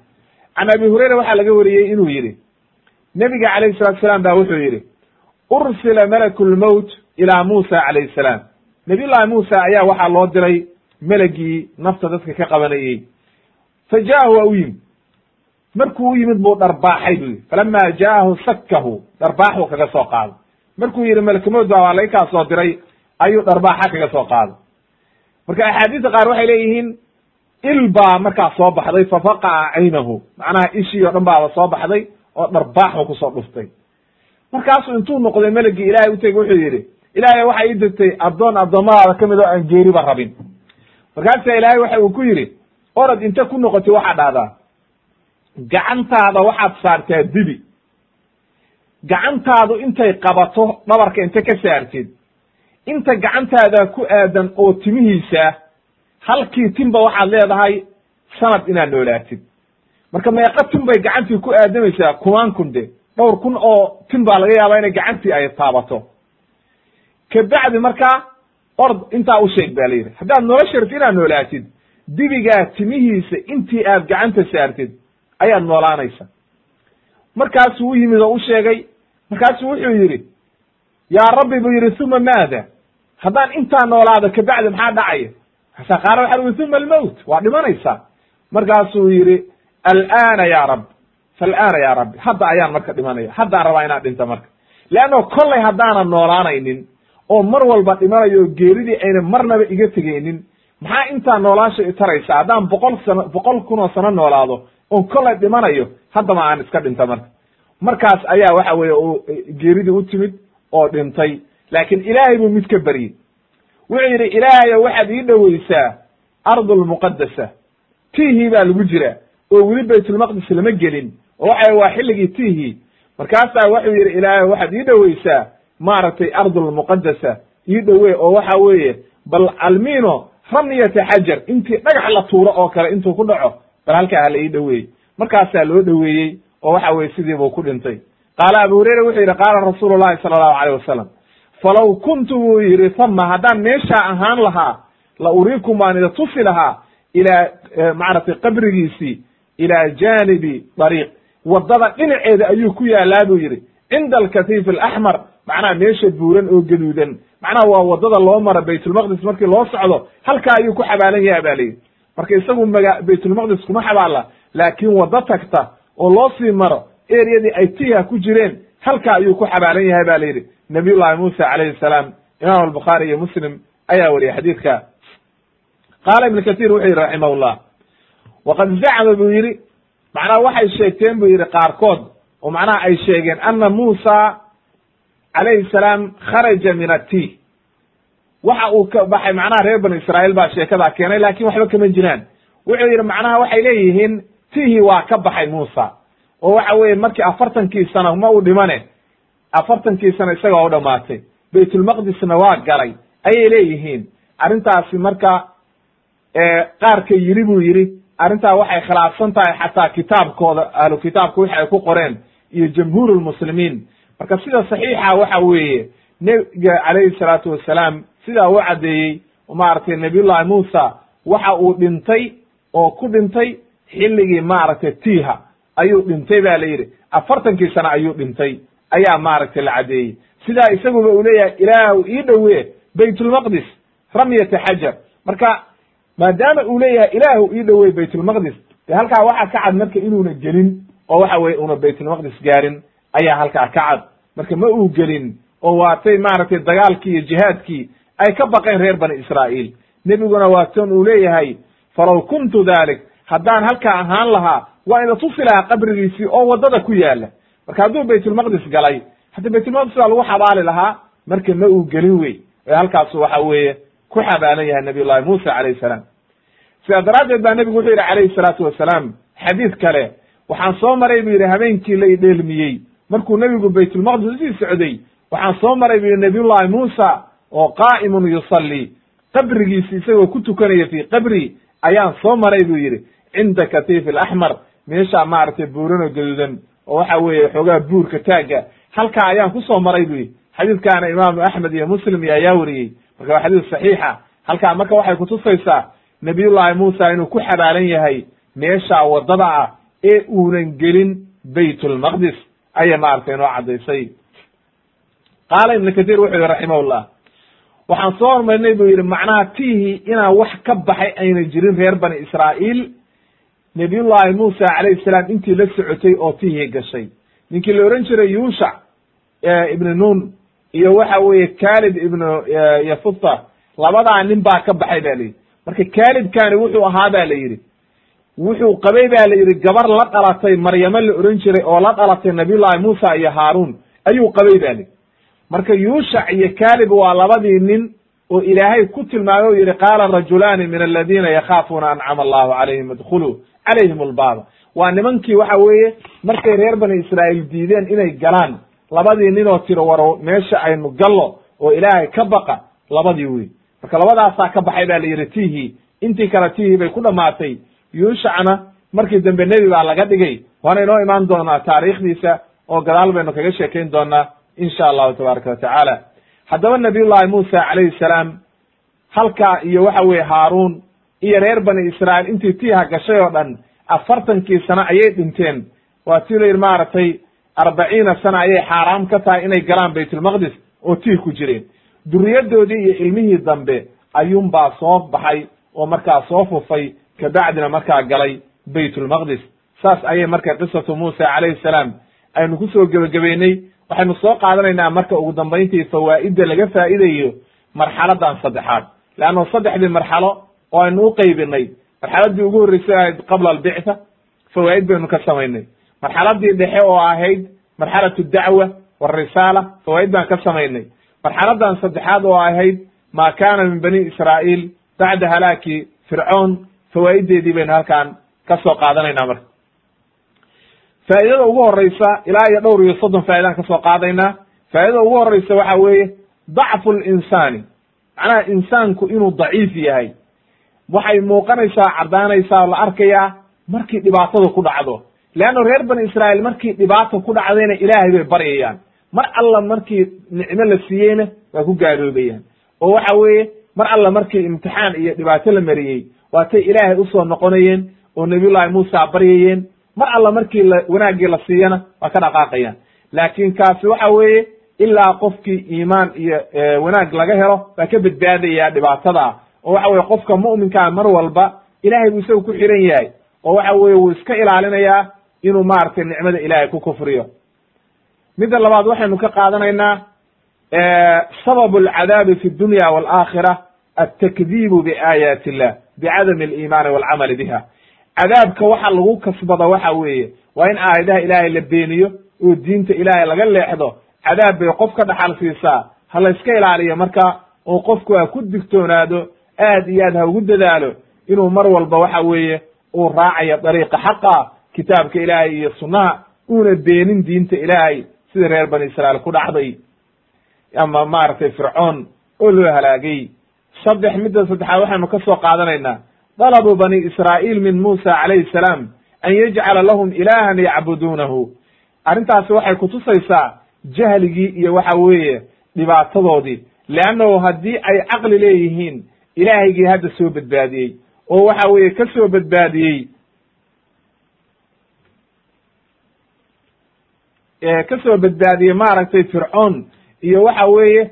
Speaker 1: Can abi hurayra waxaa laga wariyey inuu yidhi nebiga calayhi salatu salaam ba wuxuu yidhi ursila malaku lmowt ilaa muusa calayhi salaam. Nabiyullaahi muusa ayaa waxaa loo diray melagii nafta dadka ka qabanayey fa ja'ahu waa u yimid. Markuu u yimid buu dharbaaxay buu yidhi. Falama ja'ahu sakkahu dharbaaxuu kaga soo qaaday. Markuu yidhi malakmood baa waa laga soo diray ayuu dharbaaxa kaga soo qaaday. Marka axaadiista qaar waxay leeyihiin il baa markaa soo baxday fafaqaca caynahu. Macnaha ishii o dhan baaba soo baxday oo dharbaaxu ku soo dhuftay. Markaasuu intuu noqday melagii ilaahay utegi wuxuu yidhi ilaahay waxa ii dirtay addoon addoommadaada ka mid oo aan geeriba rabin. Markaasaa ilaahay waxa uu ku yidhi orod inta ku noqotay waxaa dhahdaa. Gacantaada waxaad saartaa dibi. Gacantaadu intay qabato dhabarka inta ka saartid inta gacantaada ku aadan oo timihiisa halkii tinba waxaad leedahay sanad inaad noolaatid. Marka meeqa tin bay gacantii ku aadamaysaa kumaan kun de dhowr kun oo tin baa laga yaabaa inay gacantii ay taabato. Kabacdi markaa ord intaa u sheeg ba la yidhi haddaad nolosha rabti inaad noolaatid dibigaa timihiisa intii aad gacanta saartid ayaad noolaanaysa. Markaasuu u yimid oo u sheegay markaasuu wuxuu yidhi yaa rabbi buu yidhi uma maada haddaan intaa noolaado kabacdi maxaa dhacaya markaasaa qaala waxa ui uma almowt waa dhimanaysaa markaasuu yidhi alana ya rab falana ya rabbi. Hadda ayaan marka dhimanaya. Haddaan rabaa inaan dhinta marka. Leanno kollay haddaanan noolaanaynin oo mar walba dhimanayo oo geeridii ayna marnaba iga tegaynin maxaa intaa noolaasha i taraysa? Haddaan boqol sano boqol kun oo sano noolaado oon kollay dhimanayo haddaba aan iska dhinta marka. Markaas ayaa waxa weeye uu geeridii u timid oo dhintay laakiin ilaahay buu mid ka beryey wuxuu yidhi ilaahayo waxaad ii dhoweysaa ardulmuqadasa tiihii baa lagu jira oo weli baytulmaqdis lama gelin oo waxa waa xilligii tiihii. Markaasaa wuxuu yidhi ilaahayo waxaad ii dhoweysaa maaragtay ardulmuqadasa ii dhowe oo waxa weeye bal almino ramyata xajar. Intii dhagax la tuuro oo kale intuu ku dhaco bal halkaa hala ii dhoweeyey markaasaa loo dhoweeyey oo waxa weye sidii buu ku dhintay. Qaala abu hurayra wuxuu yidhi qaala rasuulu llahi sala allahu alayh wasalam falaw kuntu buu yidhi hama haddaan meeshaa ahaan lahaa la uriikum waan ida tusi lahaa ilaa maaragtay qabrigiisii ilaa janibi dariiq. Waddada dhinaceeda ayuu ku yaalaa buu yidhi cinda alkatiif alaxmar macnaha meesha buuran oo gaduudan. Macnaha waa waddada loo maro baytulmaqdis markii loo socdo halkaa ayuu ku xabaalan yaha ba layidhi. Marka isagu maga baytulmaqdis kuma xabaala laakiin waddo tagta oo loo sii maro eriyadii ay tiha ku jireen halkaa ayuu ku xabaalan yahay ba la yidhi nabiyullahi muusa calayhi salaam imam albukhaari iyo muslim ayaa wariyay xadiidka. Qaala ibnu katir wuxuu yidhi raximahullah waqad zacma buu yidhi macnaha waxay sheegteen buu yidhi qaarkood oo macnaha ay sheegeen ana muusa calayhi salaam kharaja min atih waxa uu ka baxay macnaha reer banu israa'iil baa sheekadaa keenay laakiin waxba kama jiraan. Wuxuu yidhi macnaha waxay leeyihiin tihi waa ka baxay muusa oo waxa weeye markii afartankii sano ma u dhimane afartankii sano isagaa u dhamaatay baytulmaqdisna waa galay ayay leeyihiin. Arrintaasi marka qaarka yiri buu yidhi arrintaa waxay khilaafsan tahay xataa kitaabkooda ahlu kitaabka wixi ay ku qoreen iyo jamhuur lmuslimiin marka sida saxiixa waxa weeye nebiga calayhi salaatu wasalaam sidaa u caddeeyey maaragtay nabiyullahi muusa waxa uu dhintay oo ku dhintay xilligii maaragtay tiha ayuu dhintay ba la yidhi. Afartankii sano ayuu dhintay ayaa maaragtay la caddeeyey sidaa isaguba uu leeyahay ilaahu ii dhowe baytulmaqdis ramyata xajar. Marka maadaama uu leeyahay ilaahu ii dhowey baytulmaqdis de halkaa waxaa ka cad marka inuuna gelin oo waxa weye una baytulmaqdis gaarin ayaa halkaa ka cad. Marka ma uu gelin oo waatay maaragtay dagaalkii iyo jihaadkii ay ka baqeen reer bani israa'iil. Nebiguna waa tan uu leeyahay falaw kuntu dalik haddaan halkaa ahaan lahaa waa ina tusi lahaa qabrigiisii oo waddada ku yaalla marka hadduu baytulmaqdis galay hadda baytulmaqdis baa lagu xabaali lahaa marka ma uu gelin wey ee halkaasu waxa weeye ku xabaalan yahay nabiy llahi muusa calayhi salaam. Sidaa daraaddeed baa nebigu wuxuu yidhi calayhi salaatu wasalaam xadiid kale waxaan soo maray buu yidhi habeenkii la idheelmiyey markuu nebigu baytulmaqdis u sii socday waxaan soo maray buu yidhi nabiyullahi muusa oo qaa'imun yusalli. Qabrigiisi isagoo ku tukanaya fii qabri ayaan soo maray buu yidhi. Cinda katiifi alaxmar meeshaa maaragtay buuran oo gaduudan oo waxa weeye xoogaa buurka taagga halkaa ayaan ku soo maray buu yidhi xadiidkaana imaamu axmed iyo muslim iyo ayaa wariyey. Marka waa xadiis saxiixa. Halkaa marka waxay kutusaysaa nabiyullahi muusa inuu ku xabaalan yahay meeshaa waddada ah ee uunan gelin baytulmaqdis ayay maaragtay inoo caddaysay. Qaala ibnu katiir wuxuu yihi raximahullah waxaan soo hormarinay buu yidhi macnaha tihi inaan wax ka baxay ayna jirin reer bani israa'iil nabiyullahi muusa calayhi salaam intii la socotay oo tihii gashay. Ninkii la ohan jiray yuushac ibnu nuun iyo waxa weeye kalib ibnu yafuta. Labadaa nin baa ka baxay ba la yidhi. Marka kalibkani wuxuu ahaa ba la yidhi. Wuxuu qabay ba la yidhi gabar la dhalatay maryamo la ohan jiray oo la dhalatay nabiyullahi muusa iyo haaruun. Ayuu qabay ba la yidhi. Marka yuushac iyo kalib waa labadii nin oo ilaahay ku tilmaamay o yidhi qaala rajulaani min aladiina yakhaafuuna ancama allahu calayhim idkhuluu calayhim albaaba waa nimankii waxa weeye markay reer bani israa'iil diideen inay galaan labadii ninoo tiro waro meesha aynu gallo oo ilaahay ka baqa labadii wey marka labadaasaa ka baxay ba la yidhi tihi intii kale tihi bay ku dhammaatay yuushacna markii dambe nebi baa laga dhigay. Waana inoo imaan doonaa taariikhdiisa oo gadaal baynu kaga sheekayn doonaa insha allahu tabaaraka watacaala haddaba nabiyullahi muusa calayhi salaam halkaa iyo waxa weye haaruun iyo reer bani israa'iil intii tiiha gashay oo dhan afartankii sano ayay dhinteen. Waa tii la yidhi maaragtay arbaciina sana ayay xaaraam ka tahay inay galaan baytulmaqdis oo tiih ku jireen. Duriyadoodii iyo ilmihii dambe ayuunbaa soo baxay oo markaa soo fufay kabacdina markaa galay baytulmaqdis saas ayay marka qisatu muusa calayhi salaam aynu ku soo gebagabeynay. Waxaynu soo qaadanaynaa marka ugu dambayntii fawaa'idda laga faa'iidayo marxaladan saddexaad. Leanno saddexdii marxalo oo aynu u qaybinay. Marxaladii ugu horreysay ahayd qabla albictha fawaa'id baynu ka samaynay. Marxaladii dhexe oo ahayd marxalatu dacwa warisaala fawaa'id baan ka samaynay. Marxaladan saddexaad oo ahayd ma kana min bani israa'iil bacda halaaki fircoon fawaa'ideedii baynu halkaan ka soo qaadanaynaa marka. Faa'idada ugu horeysa ilaa iyo dhowr iyo soddon faa'idaan ka soo qaadaynaa faa'idada ugu horeysa waxa weeye dacfu linsaani macnaha insaanku inuu daciif yahay waxay muuqanaysaa caddaanaysaa la arkayaa markii dhibaatada ku dhacdo. Leanna reer bani israa'iil markii dhibaata ku dhacdayna ilaahay bay baryayaan mar alla markii nicmo la siiyeyna waa ku gaaroobayaan oo waxa weeye mar alla markii imtixaan iyo dhibaato la mariyey waatay ilaahay u soo noqonayeen oo nabiyullahi muusa baryayeen mar alla markii la wanaaggii la siiyana waa ka dhaqaaqayaan. Laakiin kaasi waxa weeye ilaa qofkii iimaan iyo wanaag laga helo baa ka badbaadaya dhibaatada ah oo waxa weye qofka mu'minkaa mar walba ilahay buu isaga ku xiran yahay oo waxa weye wuu iska ilaalinayaa inuu maaragtay nicmada ilaahay ku kufriyo. Midda labaad waxaynu ka qaadanaynaa sabab alcadaabi fi dunya waalaakhira altakdiibu biaayaati illah bicadami aliimaani walcamali biha. Cadaabka waxa lagu kasbada waxa weeye waa in aayadaha ilaahay la beeniyo oo diinta ilaahay laga leexdo cadaab bay qof ka dhaxal siisaa ha la iska ilaaliyo marka oo qofku ha ku digtoonaado aad iyo aad ha ugu dadaalo inuu mar walba waxa weeye uu raacayo dariiqa xaqa kitaabka ilaahay iyo sunnaha uuna beenin diinta ilaahay sida reer bani israa'iil ku dhacday. Ama maaragtay fircoon oo loo halaagay. Saddex midda saddexaad waxaynu ka soo qaadanaynaa. Dalabu bani israa'iil min muusa calayhi salaam an yajcala lahum ilaahan yacbuduunahu. Arrintaasi waxay kutusaysaa jahligii iyo waxa weeye dhibaatadoodii. Leannahu haddii ay caqli leeyihiin ilaahaygii hadda soo badbaadiyey oo waxa weeye ka soo badbaadiyey ka soo badbaadiyey maaragtay fircoon iyo waxa weeye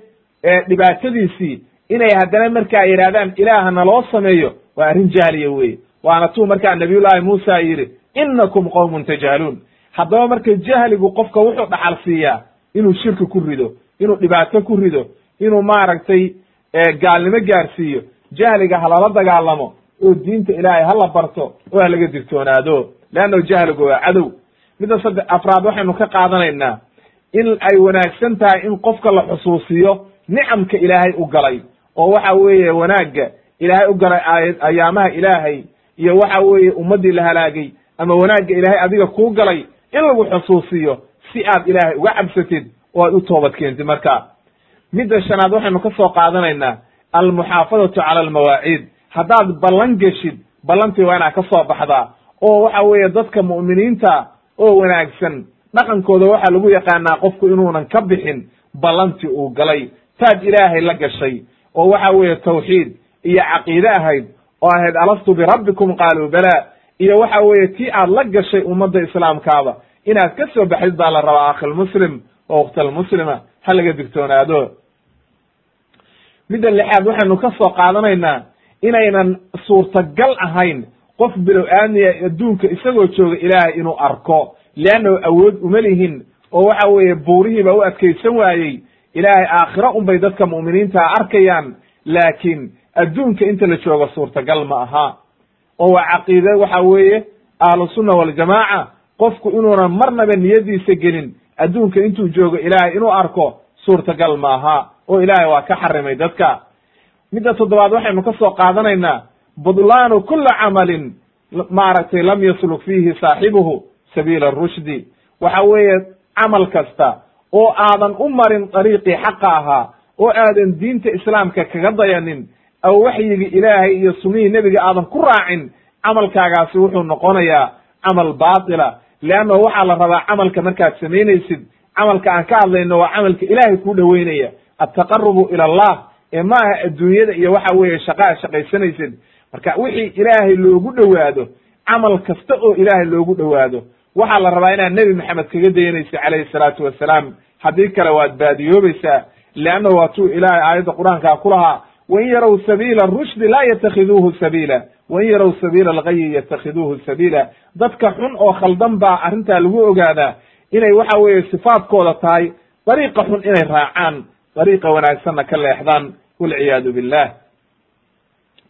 Speaker 1: dhibaatadiisii inay haddana markaa yidhahdaan ilaaha naloo sameeyo waa arrin jahliya weye waana tuu markaa nabiyullaahi muusa yidhi inakum qowmun tajhaluun haddaba marka jahligu qofka wuxuu dhaxal siiyaa inuu shirki ku rido inuu dhibaato ku rido inuu maaragtay gaalnimo gaarsiiyo jahliga halala dagaalamo oo diinta ilaahay hala barto oo halaga digtoonaado leannahu jahligu waa cadow. Midda saddex afraad waxaynu ka qaadanaynaa in ay wanaagsan tahay in qofka la xusuusiyo nicamka ilaahay u galay oo waxa weeye wanaagga ilaahay u galay ayaamaha ilaahay iyo waxa weeye ummaddii la halaagay ama wanaagga ilaahay adiga kuu galay in lagu xusuusiyo si aad ilaahay uga cabsatid oo aad u toobad keentid marka midda shanaad waxaynu ka soo qaadanaynaa almuxaafadatu cala almawaaciid haddaad ballan geshid ballantii waa inaad ka soo baxdaa oo waxa weeye dadka mu'miniinta oo wanaagsan dhaqankooda waxaa lagu yaqaanaa qofku inuunan ka bixin ballantii uu galay. Taad ilaahay la gashay oo waxa weeye tawxiid iyo caqiide ahayd oo ahayd alastu birabbikum qaaluu bala. Iyo waxa weeye tii aad la gashay ummadda islaamkaaba inaad ka soo baxdid baa la rabaa akhilmuslim oo ukhtalmuslima ha laga digtoonaado midda lixaad waxaynu ka soo qaadanaynaa inaynan suurtagal ahayn qof bilow aadmiya adduunka isagoo jooga ilaahay inuu arko leannahu awood uma lihin oo waxa weeye buurihiiba u adkaysan waayey ilaahay aakhiro unbay dadka mu'miniintaa arkayaan laakiin adduunka inta la joogo suurtagal ma aha. Oo waa caqiide waxa weeye ahlusunna waljamaaca qofku inuunan marnaba niyadiisa gelin adduunka intuu joogo ilaahay inuu arko suurtagal ma aha oo ilaahay waa ka xarimay dadka. Midda toddobaad waxaynu ka soo qaadanaynaa budlaanu kula camalin maaragtay lam yasluk fiihi saaxibuhu sabiila rushdi. Waxa weeye camal kasta oo aadan u marin dariiqii xaqa ahaa oo aadan diinta islaamka kaga dayanin aw waxyigii ilaahay iyo sunnihii nebiga aadan ku raacin camalkaagaasi wuxuu noqonayaa camal baatila. Leannahu waxaa la rabaa camalka markaad samaynaysid camalka aan ka hadlayno waa camalka ilaahay kuu dhoweynaya altaqarubu ila allah ee ma aha adduunyada iyo waxa weeye shaqa ad shaqaysanaysid marka wixii ilaahay loogu dhowaado camal kasta oo ilaahay loogu dhowaado waxaa la rabaa inaad nebi maxamed kaga dayanaysa calayhi salaatu wasalaam. Haddii kale waad baadiyoobaysaa leanna waa tuu ilaahay aayadda qur'aankaa ku lahaa wain yarow sabiila rushdi laa yatakhiduuhu sabiila wain yarow sabiila algayi yatakhiduuhu sabiila. Dadka xun oo khaldan baa arrintaa lagu ogaadaa inay waxa weeye sifaadkooda tahay dariiqa xun inay raacaan dariiqa wanaagsanna ka leexdaan walciyaadu billah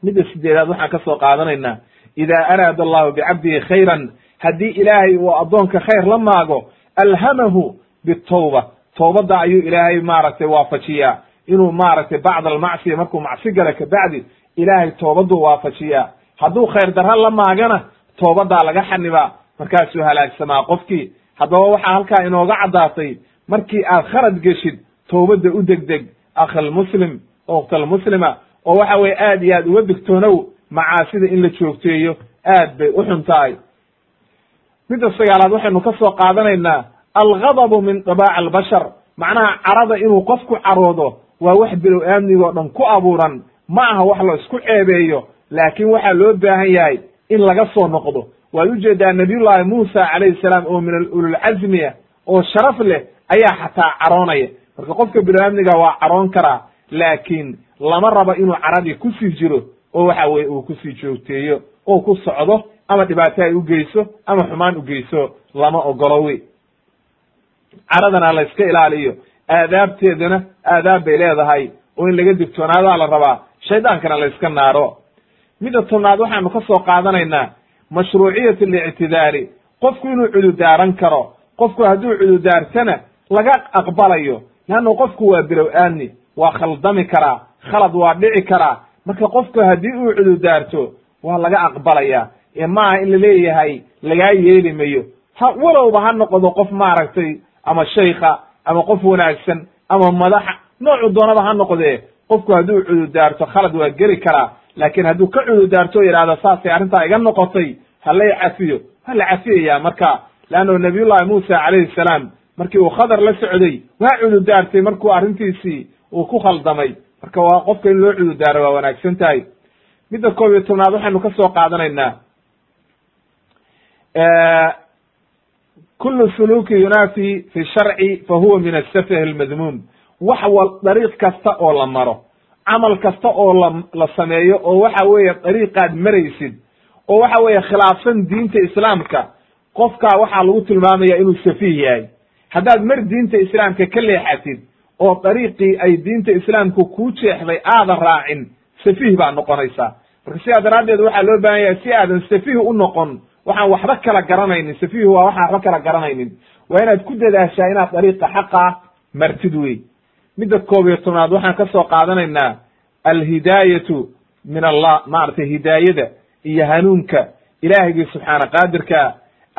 Speaker 1: midda sideedaad waxaan ka soo qaadanaynaa ida araada allahu bicabdihi khayran haddii ilaahay uu addoonka khayr la maago alhamahu bitawba toobadda ayuu ilaahay maaragtay waafajiyaa. Inuu maaragtay bacda almacsiya markuu macsi gala kabacdi ilaahay toobaduu waafajiyaa. Hadduu khayr darra la maagana toobaddaa laga xanibaa markaasuu halaagsamaa qofkii. Haddaba waxaa halkaa inooga caddaatay markii aad kharad geshid toobadda u degdeg akhilmuslim okhtalmuslima oo waxa weye aad iyo aad uga digtoonow macaasida in la joogteeyo aad bay u xun tahay. Midda sagaalaad waxaynu ka soo qaadanaynaa alghadabu min dabaaci albashar. Macnaha carada inuu qofku caroodo waa wax bilow aamnigoo dhan ku abuuran. Ma aha wax la isku ceebeeyo laakiin waxaa loo baahan yahay in laga soo noqdo. Waad u jeedaa nabiyullaahi muusa calayhi salaam oo min ululcazmiya oo sharaf leh ayaa xataa caroonaya marka qofka biniaadmiga waa caroon karaa laakiin lama rabo inuu caradii ku sii jiro oo waxa weye uu ku sii joogteeyo oo ku socdo ama dhibaato ay u geyso ama xumaan u geyso lama ogolo wey. Caradana la iska ilaaliyo aadaabteedana aadaab bay leedahay oo in laga digtoonaadaa la rabaa shaydaankana la iska naaro. Midda tobnaad waxaanu ka soo qaadanaynaa mashruuciyat alictidaari qofku inuu cududaaran karo qofku hadduu cududaartana laga aqbalayo leanna qofku waa bilow aadni waa khaldami karaa khalad waa dhici karaa. Marka qofku haddii uu cududaarto waa laga aqbalaya ee maaha in la leeyahay lagaa yeeli mayo. Ha walowba ha noqdo qof maaragtay ama shaykha ama qof wanaagsan ama madaxa. Noocu doonaba ha noqdee. Qofku hadduu cududaarto khalad waa geli karaa. Laakiin hadduu ka cududaarto o yidhahdo saasay arrintaa iga noqotay. Halay cafiyo ha la cafiyaya marka. Leanno nabiyullahi muusa calayhi salaam markii uu khadar la socday waa cududaartay markuu arrintiisii uu ku khaldamay marka waa qofka in loo cududaaro waa wanaagsan tahay. Midda koob iyo tobnaad waxaynu ka soo qaadanaynaa. Kulu suluki yunaafi fi sharci fa huwa min asafh almadmuum. Wax wal dariiq kasta oo la maro camal kasta oo la la sameeyo oo waxa weeye dariiqaad maraysid oo waxa weeye khilaafsan diinta islaamka qofkaa waxaa lagu tilmaamaya inuu safiih yahay haddaad mar diinta islaamka ka leexatid oo dariiqii ay diinta islaamku kuu jeexday aadan raacin safiih baa noqonaysaa. Marka sidaa daraaddeed waxaa loo baahan yahay si aadan safiih u noqon waxaan waxba kala garanaynin. Safiihu waa waxaan waxba kala garanaynin. Waa inaad ku dadaashaa inaad dariiqa xaqa martid wey midda koob iyo tobnaad waxaan ka soo qaadanaynaa alhidaayatu min allah maaragtay hidaayada iyo hanuunka ilaahigii subxaana qaadirka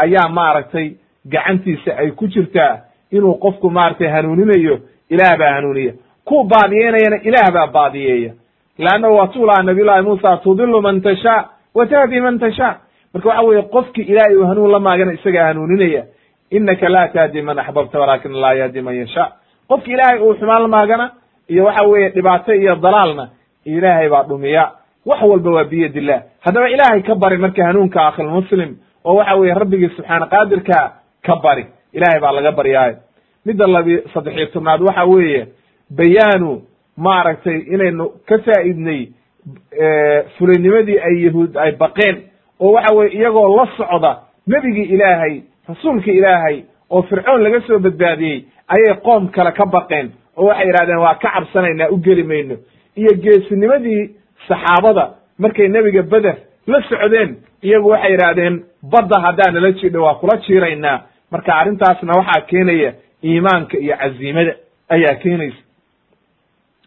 Speaker 1: ayaa maaragtay gacantiisa ay ku jirtaa inuu qofku maaragtay hanuuninayo ilaah baa hanuuniya. Ku baadiyeynayana ilaah baa baadiyeeya leannahu waa tuu lahaa nabiyullahi muusa tudilu man tashaa wa tahdi man tashaa marka waxa weeye qofki ilaahay uu hanuun la maagana isagaa hanuuninaya. Inaka laa tahdi man axbabta walakin laa yahdi man yashaa qofki ilaahay uu xumaan la maagana iyo waxa weeye dhibaato iyo dalaalna ilaahay baa dhumiya. Wax walba waa biyad illah haddaba ilaahay ka bari marka hanuunka akhilmuslim oo waxa weeye rabbigii subxaana qaadirka ka bari ilahay baa laga baryaayo midda labi saddexiyo tobnaad waxa weeye bayaanu maaragtay inaynu ka faa'idnay fulaynimadii ay yahuud ay baqeen oo waxa weye iyagoo la socda nebigii ilaahay rasuulkii ilaahay oo fircoon laga soo badbaadiyey ayay qoom kale ka baqeen oo waxay yidhahdeen waa ka cabsanaynaa u geli mayno. Iyo geesinimadii saxaabada markay nebiga beder la socdeen iyagu waxay yidhaahdeen badda haddaa nala jidho waa kula jiiraynaa. Marka arrintaasna waxaa keenaya iimaanka iyo caziimada ayaa keenaysa.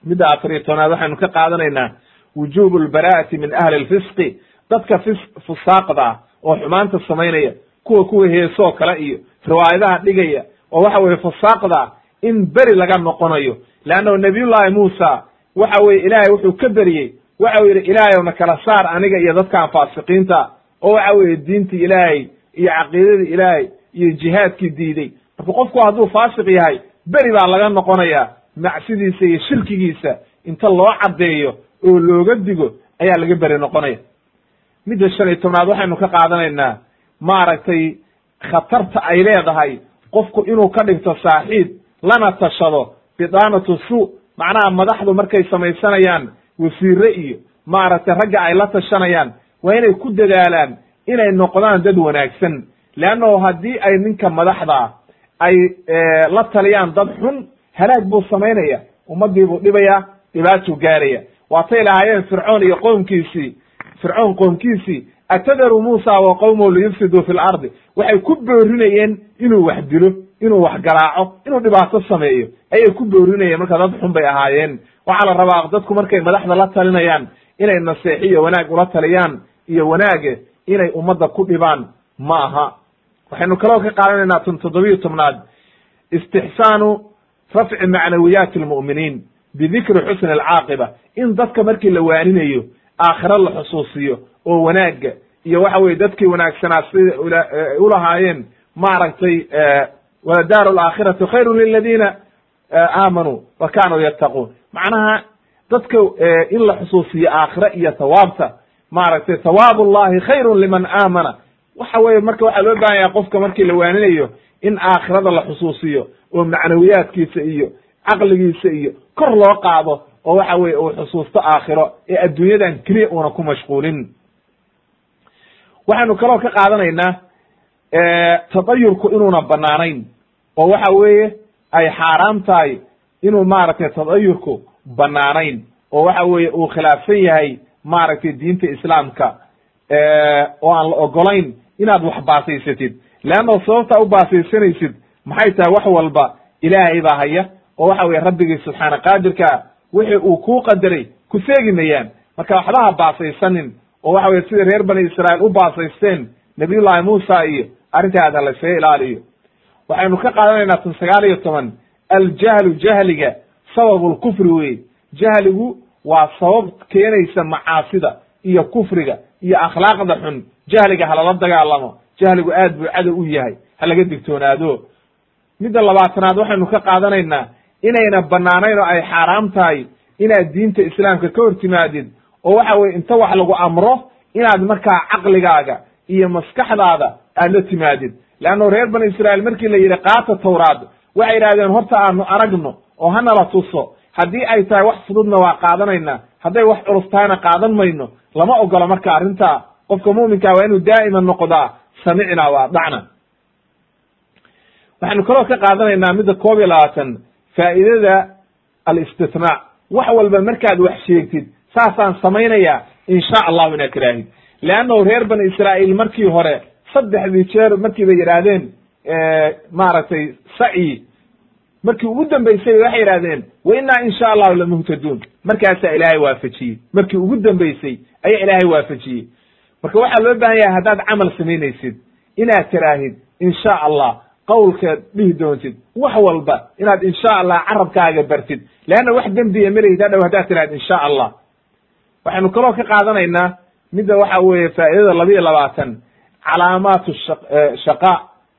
Speaker 1: Midda afar iyo tobnaad waxaynu ka qaadanaynaa wujubu lbara'ati min ahli lfisqi dadka fis fusaaqda ah oo xumaanta samaynaya kuwa kuwa heesoo kale iyo riwaayadaha dhigaya oo waxa weye fusaaqda in beri laga noqonayo. Leannahu nabiyullahi muusa waxa weye ilaahay wuxuu ka beriyey waxa yidhi ilaahayow na kala saar aniga iyo dadkan faasiqiinta? Oo waxa weeye diintii ilaahay iyo caqiidadii ilaahay iyo jihaadkii diiday. Marka qofku hadduu faasiq yahay beri baa laga noqonaya macsidiisa iyo shirkigiisa inta loo caddeeyo oo looga digo ayaa laga beri noqonaya. Midda shan iyo tobnaad waxaynu ka qaadanaynaa maaragtay khatarta ay leedahay qofku inuu ka dhigto saaxiib lana tashado bidaanatu suu. Macnaha madaxdu markay samaysanayaan wasiire iyo maaragtay ragga ay la tashanayaan waa inay ku dadaalaan inay noqdaan dad wanaagsan. Leannahu haddii ay ninka madaxda ay la taliyaan dad xun halaag buu samaynaya ummadii buu dhibaya dhibaatuu gaaraya. Waatay lahaayeen fircoon iyo qoomkiisii fircoon qoomkiisii atadaru muusa wa qowmahu liyufsiduu fi lardi waxay ku boorinayeen inuu wax dilo inuu wax garaaco inuu dhibaato sameeyo. Ayay ku boorinayeen marka dad xun bay ahaayeen waxaa la rabaa dadku markay madaxda la talinayaan inay naseexiyo wanaag ula taliyaan iyo wanaaga inay ummadda ku dhibaan ma aha. Waxaynu kaloo ka qaadanaynaa tun toddobiyo tobnaad. Istixsaanu rafci macnawiyaati almu'miniin bidikri xusni alcaaqiba in dadka markii la waaninayo aakhiro la xusuusiyo oo wanaagga iyo waxa weye dadkii wanaagsanaa sida ulahaayeen maaragtay waladaaru alaakhiratu khayru liladiina aamanuu wa kanuu yattaquun macnaha dadka in la xusuusiyo aakhiro iyo thawaabta maaragtay thawaab ullahi khayrun liman aamana. Waxa weye marka waxaa loo baahan yahay qofka markii la waaninayo in aakhirada la xusuusiyo oo macnawiyaadkiisa iyo caqligiisa iyo kor loo qaado oo waxa weye uu xusuusto aakhiro ee adduunyadan keliya uuna ku mashquulin. Waxaynu kaloo ka qaadanaynaa tadayurku inuuna banaanayn oo waxa weeye ay xaaraam tahay inuu maaragtay tadayurku banaanayn oo waxa weeye uu khilaafsan yahay maaragtay diinta islaamka oo aan la ogolayn inaad wax baasaysatid. Leanno sababtaa u baasaysanaysid maxay tahay wax walba ilaahay baa haya oo waxa weye rabbigii subxaana qaadirkaa wixii uu kuu qadaray ku seegi mayaan. Marka waxba ha baasaysanin oo waxa weye sida reer bani israa'iil u baasaysteen nabiyullahi muusa iyo arrintaada laysaga ilaaliyo. Waxaynu ka qaadanaynaa tan sagaal iyo toban aljahlu jahliga sababu lkufri wey jahligu waa sabab keenaysa macaasida iyo kufriga iyo akhlaaqda xun jahliga halala dagaalamo jahligu aad buu cadow u yahay ha laga digtoonaado midda labaatanaad waxaynu ka qaadanaynaa inayna banaanayn oo ay xaaraam tahay inaad diinta islaamka ka hor timaadid oo waxa weye inta wax lagu amro inaad markaa caqligaaga iyo maskaxdaada aad la timaadid leanno reer bani israa'iil markii la yidhi qaata tawraad waxay yidhahdeen horta aanu aragno oo hanala tuso. Haddii ay tahay wax fududna waa qaadanaynaa. Hadday wax culus tahayna qaadan mayno lama ogola marka arrintaa. Qofka mu'minkaa waa inuu daa'iman noqdaa samicna wa adacna waxaynu kaloo ka qaadanaynaa midda koob iyo labaatan faa'idada alistithnaa wax walba markaad wax sheegtid saasaan samaynayaa insha allahu inaad tiraahid leannahu reer bani israa'iil markii hore saddexdii jeer markii bay yidhaahdeen maaragtay sacyi markii ugu dambeysay waxay yidhahdeen wa innaa insha allahu lamuhtaduun markaasaa ilaahay waafajiyey. Markii ugu dambeysay ayaa ilaahay waafajiyey. Marka waxaa loo baahan yahay haddaad camal samaynaysid inaad tiraahid insha allah qawlkeed dhihi doontid. Wax walba inaad insha allah carabkaaga bartid. Leanna wax dembiya malayid hadhow haddaad tirahid insha allah. Waxaynu kaloo ka qaadanaynaa midda waxa weeye faa'idada laba iyo labaatan calaamaatu shaqa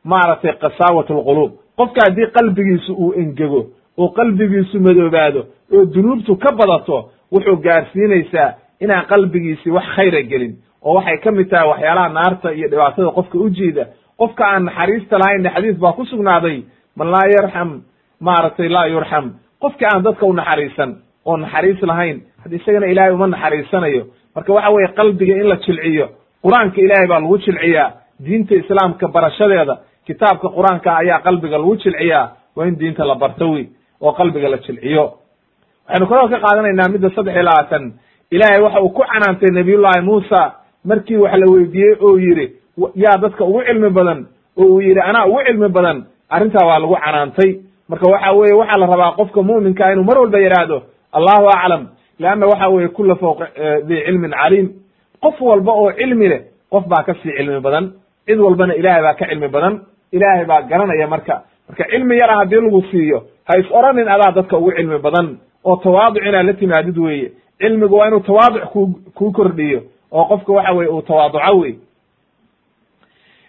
Speaker 1: maaragtay qasaawat alquluub qofka haddii qalbigiisu uu engego oo qalbigiisu madoobaado oo dunuubtu ka badato wuxuu gaarsiinaysaa inaan qalbigiisi wax khayra gelin. Oo waxay ka mid tahay waxyaalaha naarta iyo dhibaatada qofka u jiida qofka aan naxariista lahaynna xadiis baa ku sugnaaday man laa yarxam maaragtay laa yurxam qofka aan dadka u naxariisan oo naxariis lahayn hadda isagana ilaahay uma naxariisanayo. Marka waxa weeye qalbiga in la jilciyo qur'aanka ilaahay baa lagu jilciyaa diinta islaamka barashadeeda kitaabka qur'aanka ayaa qalbiga lagu jilciyaa waa in diinta la barto wey oo qalbiga la jilciyo. Waxaynu kaloo ka qaadanaynaa midda saddex iyo labaatan. Ilaahay waxa uu ku canaantay nabiyullahi muusa markii wax la weydiiyey oo yidhi yaa dadka ugu cilmi badan oo uu yidhi anaa ugu cilmi badan. Arrintaa waa lagu canaantay. Marka waxa weye waxaa la rabaa qofka mu'minkaa inuu mar walba yidhaahdo allahu aclam leanna waxa weye kula fawqa di cilmin caliim. Qof walba oo cilmi leh qof baa ka sii cilmi badan. Cid walbana ilaahay baa ka cilmi badan ilaahay baa garanaya marka. Marka cilmi yara haddii lagu siiyo ha is oranin adaa dadka ugu cilmi badan oo tawaaduc inaad la timaadid weeye. Cilmigu waa inuu tawaaduc ku kuu kordhiyo oo qofka waxa weye uu tawaaduco wey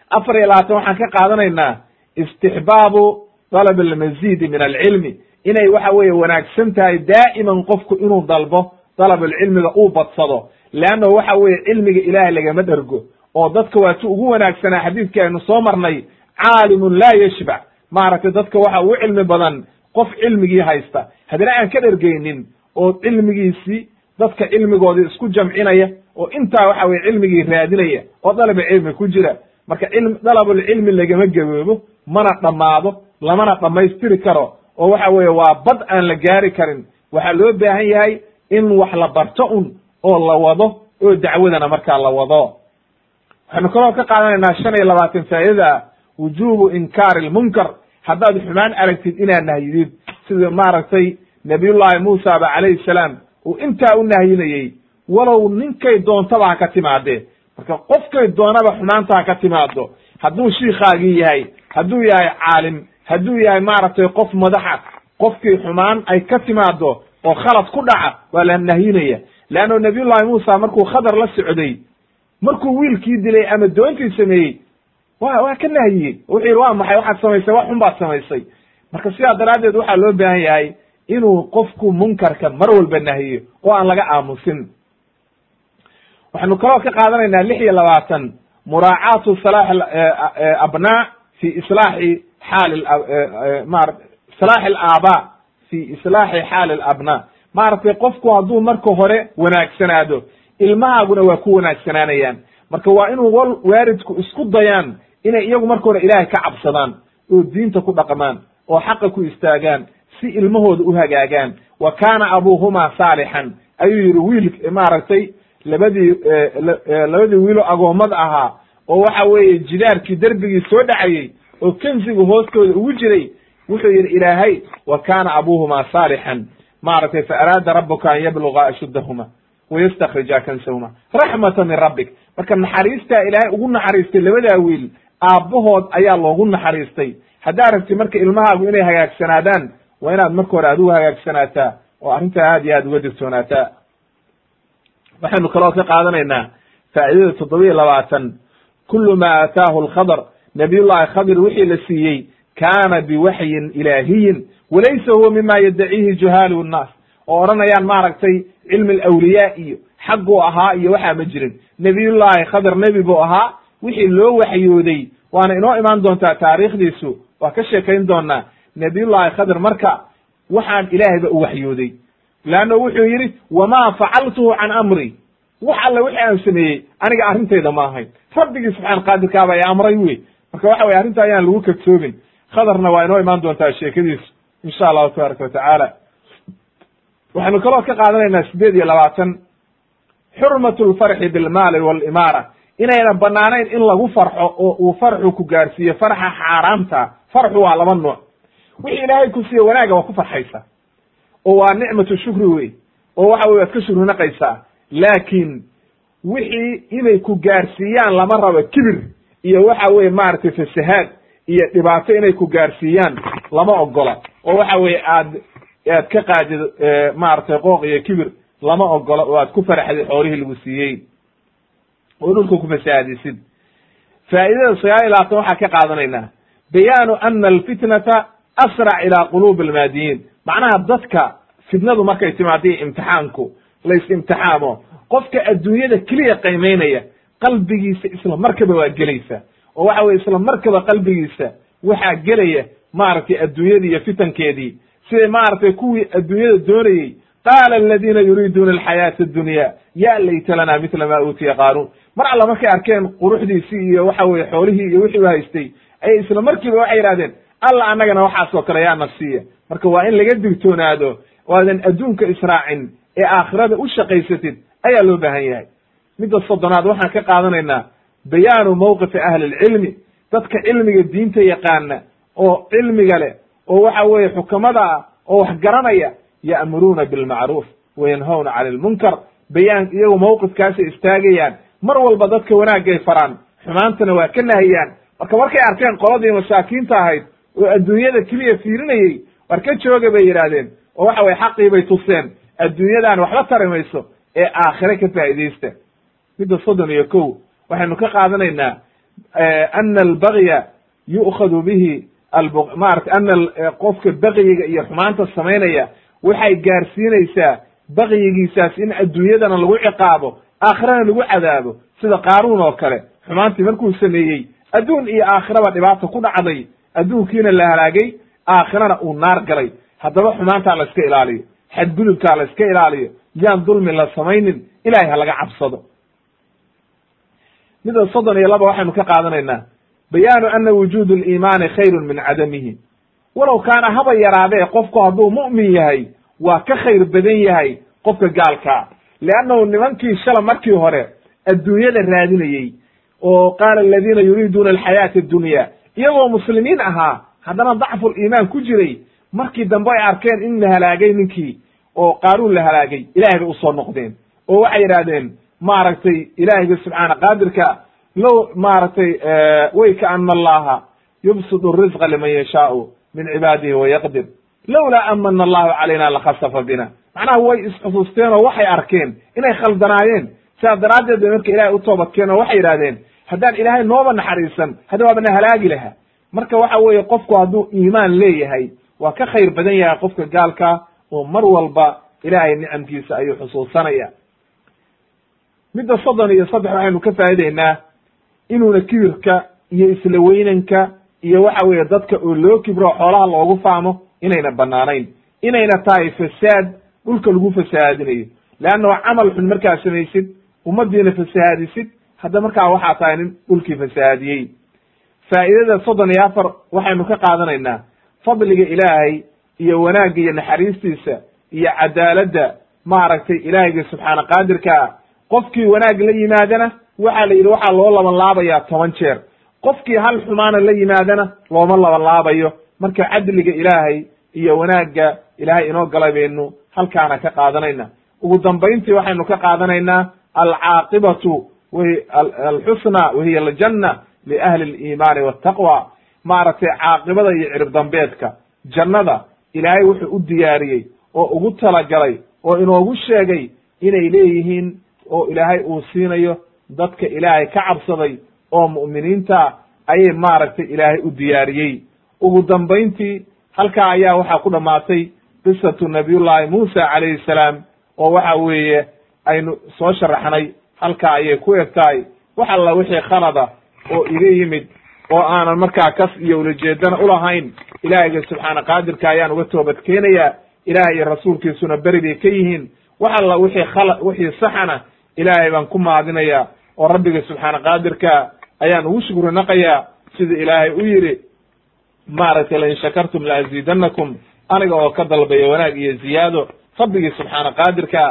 Speaker 1: afar iyo labaatan waxaan ka qaadanaynaa istixbaabu dalab almazidi min alcilmi. Inay waxa weeye wanaagsan tahay daa'iman qofku inuu dalbo dalabulcilmiga uu badsado. Leannahu waxa weeye cilmiga ilaahay lagama dhergo oo dadka waa si ugu wanaagsanaa xadiidkii aynu soo marnay caalimun laa yashbac maaragtay dadka waxa ugu cilmi badan qof cilmigii haysta. Haddana aan ka dhergeynin oo cilmigiisii dadka cilmigoodii isku jamcinaya oo intaa waxa weye cilmigii raadinaya oo dalaba cilmi ku jira. Marka cilm dalabulcilmi lagama gaboobo mana dhammaado lamana dhammaystiri karo. Oo waxa weeye waa bad aan la gaari karin. Waxaa loo baahan yahay in wax la barto un oo la wado oo dacwadana markaa la wado. Waxaynu kaloo ka qaadanaynaa shan iyo labaatan faa'idada wujubu inkaari lmunkar haddaad xumaan aragtid inaad nahyidid. Sida maaragtay nabiyullahi muusa ba calayhi salaam uu intaa u nahyinayey walow ninkay doontaba ha ka timaadee marka qofkay doonaba xumaanta ha ka timaado hadduu shiikaagii yahay hadduu yahay caalim hadduu yahay maaragtay qof madaxa qofkii xumaan ay ka timaado oo khalad ku dhaca waa la nahyinaya. Leanno nabiyullahi muusa markuu khadar la socday markuu wiilkii dilay ama doontii sameeyey wa waa ka nahyiyey wuxuu yidhi waa maxay? Waxaad samaysay wax xun baad samaysay. Marka sidaa daraaddeed waxaa loo baahan yahay inuu qofku munkarka mar walba nahyiyo oo aan laga aamusin. Waxaynu kaloo ka qaadanaynaa lix iyo labaatan. Muraacaatu salaax abnaa fi islaaxi xaali mara islaaxi alaabaa fi islaaxi xaali alabnaa maaragtay qofku hadduu marka hore wanaagsanaado ilmahaaguna waa ku wanaagsanaanayaan. Marka waa inuu waaridku isku dayaan inay iyagu marka hore ilaahay ka cabsadaan oo diinta ku dhaqmaan oo xaqa ku istaagaan si ilmahooda u hagaagaan. Wa kaana abuuhumaa saalixan. Ayuu yidhi wiil maaragtay labadii labadii wiilo agoommada ahaa oo waxa weeye jidaarkii derbigii soo dhacayey oo kensiga hoostooda ugu jiray wuxuu yidhi ilaahay wa kaana abuuhumaa saalixan. Maaragtay fa araada rabuka an yabluga ashuddahuma wayastakrija kansahuma. Raxmata min rabbik. Marka naxariistaa ilaahay ugu naxariistay labadaa wiil aabbahood ayaa loogu naxariistay. Haddaa rabti marka ilmahaagu inay hagaagsanaadaan waa inaad marka hore adigu hagaagsanaataa oo arrintaa aad iyo aad uga digtoonaataa waxaynu kaloo ka qaadanaynaa faa'idada toddoba iyo labaatan. Kulu ma aataahu alkhadr nabiyullahi khadir wixii la siiyey kaana biwaxyin ilaahiyin walaysa huwa mima yaddaciihi juhaalu nnaas. Oo odhanayaan maaragtay cilmi alawliyaa iyo xagguu ahaa iyo waxaa ma jirin. Nebiyullaahi khadir nebi buu ahaa wixii loo waxyooday waana inoo imaan doontaa taariikhdiisu waa ka sheekayn doonaa nebiyullaahi khadir marka waxaan ilaahayba u waxyooday. Leanno wuxuu yidhi wamaa facaltuhu can amri. Wax alle wixii aan sameeyey aniga arrintayda ma ahayn. Rabbigii subxaan qaadirkaaba ee amray wey marka waxa weye arrinta ayaan lagu kadsoobin khadarna waa inoo imaan doontaa sheekadiisu insha allahu tabaaraka watacaala waxaynu kaloo ka qaadanaynaa sideed iyo labaatan. Xurmatu lfarxi bilmaali walimaara inayna banaanayn in lagu farxo oo uu farxu ku gaarsiiyo farxa xaaraamta farxu waa laba nooc. Wixii ilaahay ku siiye wanaaga waa ku farxaysa oo waa nicmatu shukri wey oo waxa wey waad ka shukrinaqaysaa laakiin wixii inay ku gaarsiiyaan lama rabo kibir iyo waxa weye maaragtay fasahaad iyo dhibaato inay ku gaarsiiyaan lama ogola oo waxa weye aad aad ka qaadid maaragtay qooq iyo kibir lama ogola oo aad ku faraxdid xoolihii lagu siiyey oo dhulka ku fasahaadisid faa'idada sagaal iyo labaatan waxaa ka qaadanaynaa bayaanu ana alfitnata asrac ilaa quluubi almaadiyiin. Macnaha dadka fitnadu markay timaadii imtixaanku la is-imtixaamo qofka adduunyada keliya qiimaynaya qalbigiisa isla markaba waa gelaysa. Oo waxa weye isla markaba qalbigiisa waxaa gelaya maaragtay adduunyadii iyo fitankeedii. Siday maaragtay kuwii adduunyada doonayey qaala aladiina yuriiduuna alxayaata addunya ya layta lana mila ma uutiya qaaruun mar alla markay arkeen quruxdiisii iyo waxa weye xoolihii iyo wixii u haystay ayay isla markiiba waxay yidhahdeen alla annagana waxaasoo kale yaa nafsiya marka waa in laga digtoonaado oo aadan adduunka israacin ee aakhirada u shaqaysatid ayaa loo baahan yahay midda soddonaad waxaan ka qaadanaynaa bayaanu mawqifi ahli lcilmi dadka cilmiga diinta yaqaana oo cilmiga leh oo waxa weeye xukamada ah oo wax garanaya ya'muruuna bilmacruuf wayanhawna cani lmunkar bayaan iyagu mawqifkaasay istaagayaan mar walba dadka wanaagay faraan xumaantana waa ka nahiyaan. Marka markay arkeen qoladii masaakiinta ahayd oo adduunyada keliya fiirinayey war ka jooga bay yidhaahdeen oo waxa weye xaqii bay tuseen adduunyadan waxba tari mayso ee aakhire ka faa'idaysta midda soddon iyo kow waxaynu ka qaadanaynaa ana albagya yu'khadu bihi maarata ana qofka bakyiga iyo xumaanta samaynaya waxay gaarsiinaysaa bakyigiisaas in adduunyadana lagu ciqaabo aakhirana lagu cadaabo sida qaaruun oo kale. Xumaantii markuu sameeyey adduun iyo aakhiraba dhibaata ku dhacday. Adduunkiina la halaagay aakhirana uu naar galay. Haddaba xumaantaa la iska ilaaliyo xadgudubkaa la iska ilaaliyo. Yaan dulmi la samaynin ilahay ha laga cabsado. Mida soddon iyo laba waxaynu ka qaadanaynaa. Bayaanu ana wujuud liimaani khayrun min cadamihi walow kaana haba yaraadee qofku hadduu mu'min yahay waa ka khayr badan yahay qofka gaalkaa leannahu nimankii shala markii hore adduunyada raadinayey oo qaala aladiina yuriiduuna alxayaata addunya iyagoo muslimiin ahaa haddana dacful iimaan ku jiray markii dambe ay arkeen in la halaagay ninkii oo qaaruun la halaagay ilahay bay u soo noqdeen. Oo waxay yidhahdeen maaragtay ilaahayga subxaana qaadirka low maaragtay way kaana allaha yubsidu risqa liman yashaau min cibaadihi wayaqdir lowlaa amana allahu calayna lakhasafa bina. Macnaha way isxusuusteen oo waxay arkeen inay khaldanaayeen. Sidaas daraaddeed bay marka ilahay u toobadkeen oo waxay yidhahdeen haddaan ilaahay nooba naxariisan hadda waaba na halaagi lahaa marka waxa weeye qofku hadduu iimaan leeyahay waa ka khayr badan yahay qofka gaalka oo mar walba ilaahay nicamkiisa ayuu xusuusanaya midda soddon iyo saddex waxaynu ka faa'ideynaa inuuna kibirka iyo isla weynanka iyo waxa weeye dadka oo loo kibro xoolaha loogu faamo inayna banaanayn inayna tahay fasaad dhulka lagu fasahaadinayo leanna camal xun markaad samaysid ummaddiina fasahaadisid hadda markaa waxaa tahay nin dhulkii fasahaadiyey faa'idada soddon iyo afar waxaynu ka qaadanaynaa. Fadliga ilaahay iyo wanaagga iyo naxariistiisa iyo cadaaladda maaragtay ilaahayga subxaana qaadirkaa qofkii wanaag la yimaadana waxaa la yidhi waxaa loo laban laabayaa toban jeer qofkii hal xumaana la yimaadana looma laban laabayo marka cadliga ilaahay iyo wanaagga ilaahay inoo galay baynu halkaana ka qaadanayna. Ugu dambayntii waxaynu ka qaadanaynaa alcaaqibatu alxusna wahiya aljanna liahli aliimaani waltaqwa maaragtay caaqibada iyo cirib dambeedka. Jannada ilaahay wuxuu u diyaariyey oo ugu talagalay oo inoogu sheegay inay leeyihiin oo ilaahay uu siinayo dadka ilaahay ka cabsaday oo mu'miniinta ayay maaragtay ilaahay u diyaariyey. Ugu dambayntii halkaa ayaa waxaa ku dhammaatay qisatu nabiyullaahi muusa calayhi salaam oo waxa weeye aynu soo sharaxnay halkaa ayay ku eg tahay wax alla wixii khalada oo iga yimid oo aanan markaa kas iyo ulajeedana ulahayn ilaahayga subxaana qaadirka ayaan uga toobad keenayaa ilahay iyo rasuulkiisuna beri bay ka yihiin. Wax alla wixii khala wixii saxana ilaahay baan ku maadinayaa oo rabbiga subxaana qaadirka ayaan ugu shukri naqayaa sida ilaahay u yidhi maaragtay lain shakartum laaziidanakum aniga oo ka dalbaya wanaag iyo ziyaado rabbigii subxaana qaadirka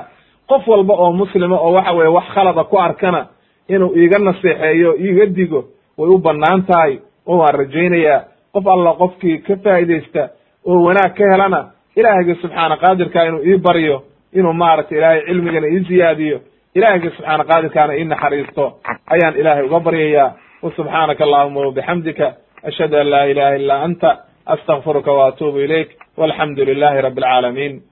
Speaker 1: qof walba oo muslima oo waxa weye wax khalada ku arkana inuu iiga naseexeeyo iiga digo way u bannaan tahay oo waan rajaynayaa. Qof alla qofkii ka faa'idaysta oo wanaag ka helana ilaahayga subxaana qaadirka inuu ii baryo inuu maaragtay ilaahay cilmigana ii ziyaadiyo ilaahayga subxaana qaadirkaana ii naxariisto. Ayaan ilaahay uga baryayaa. Wasubxaanaka allahuma wabixamdika ashhadu an laa ilaha illa anta. Astakfiruka wa atuubu ilayk. Walxamdu lilahi rabi alcaalamiin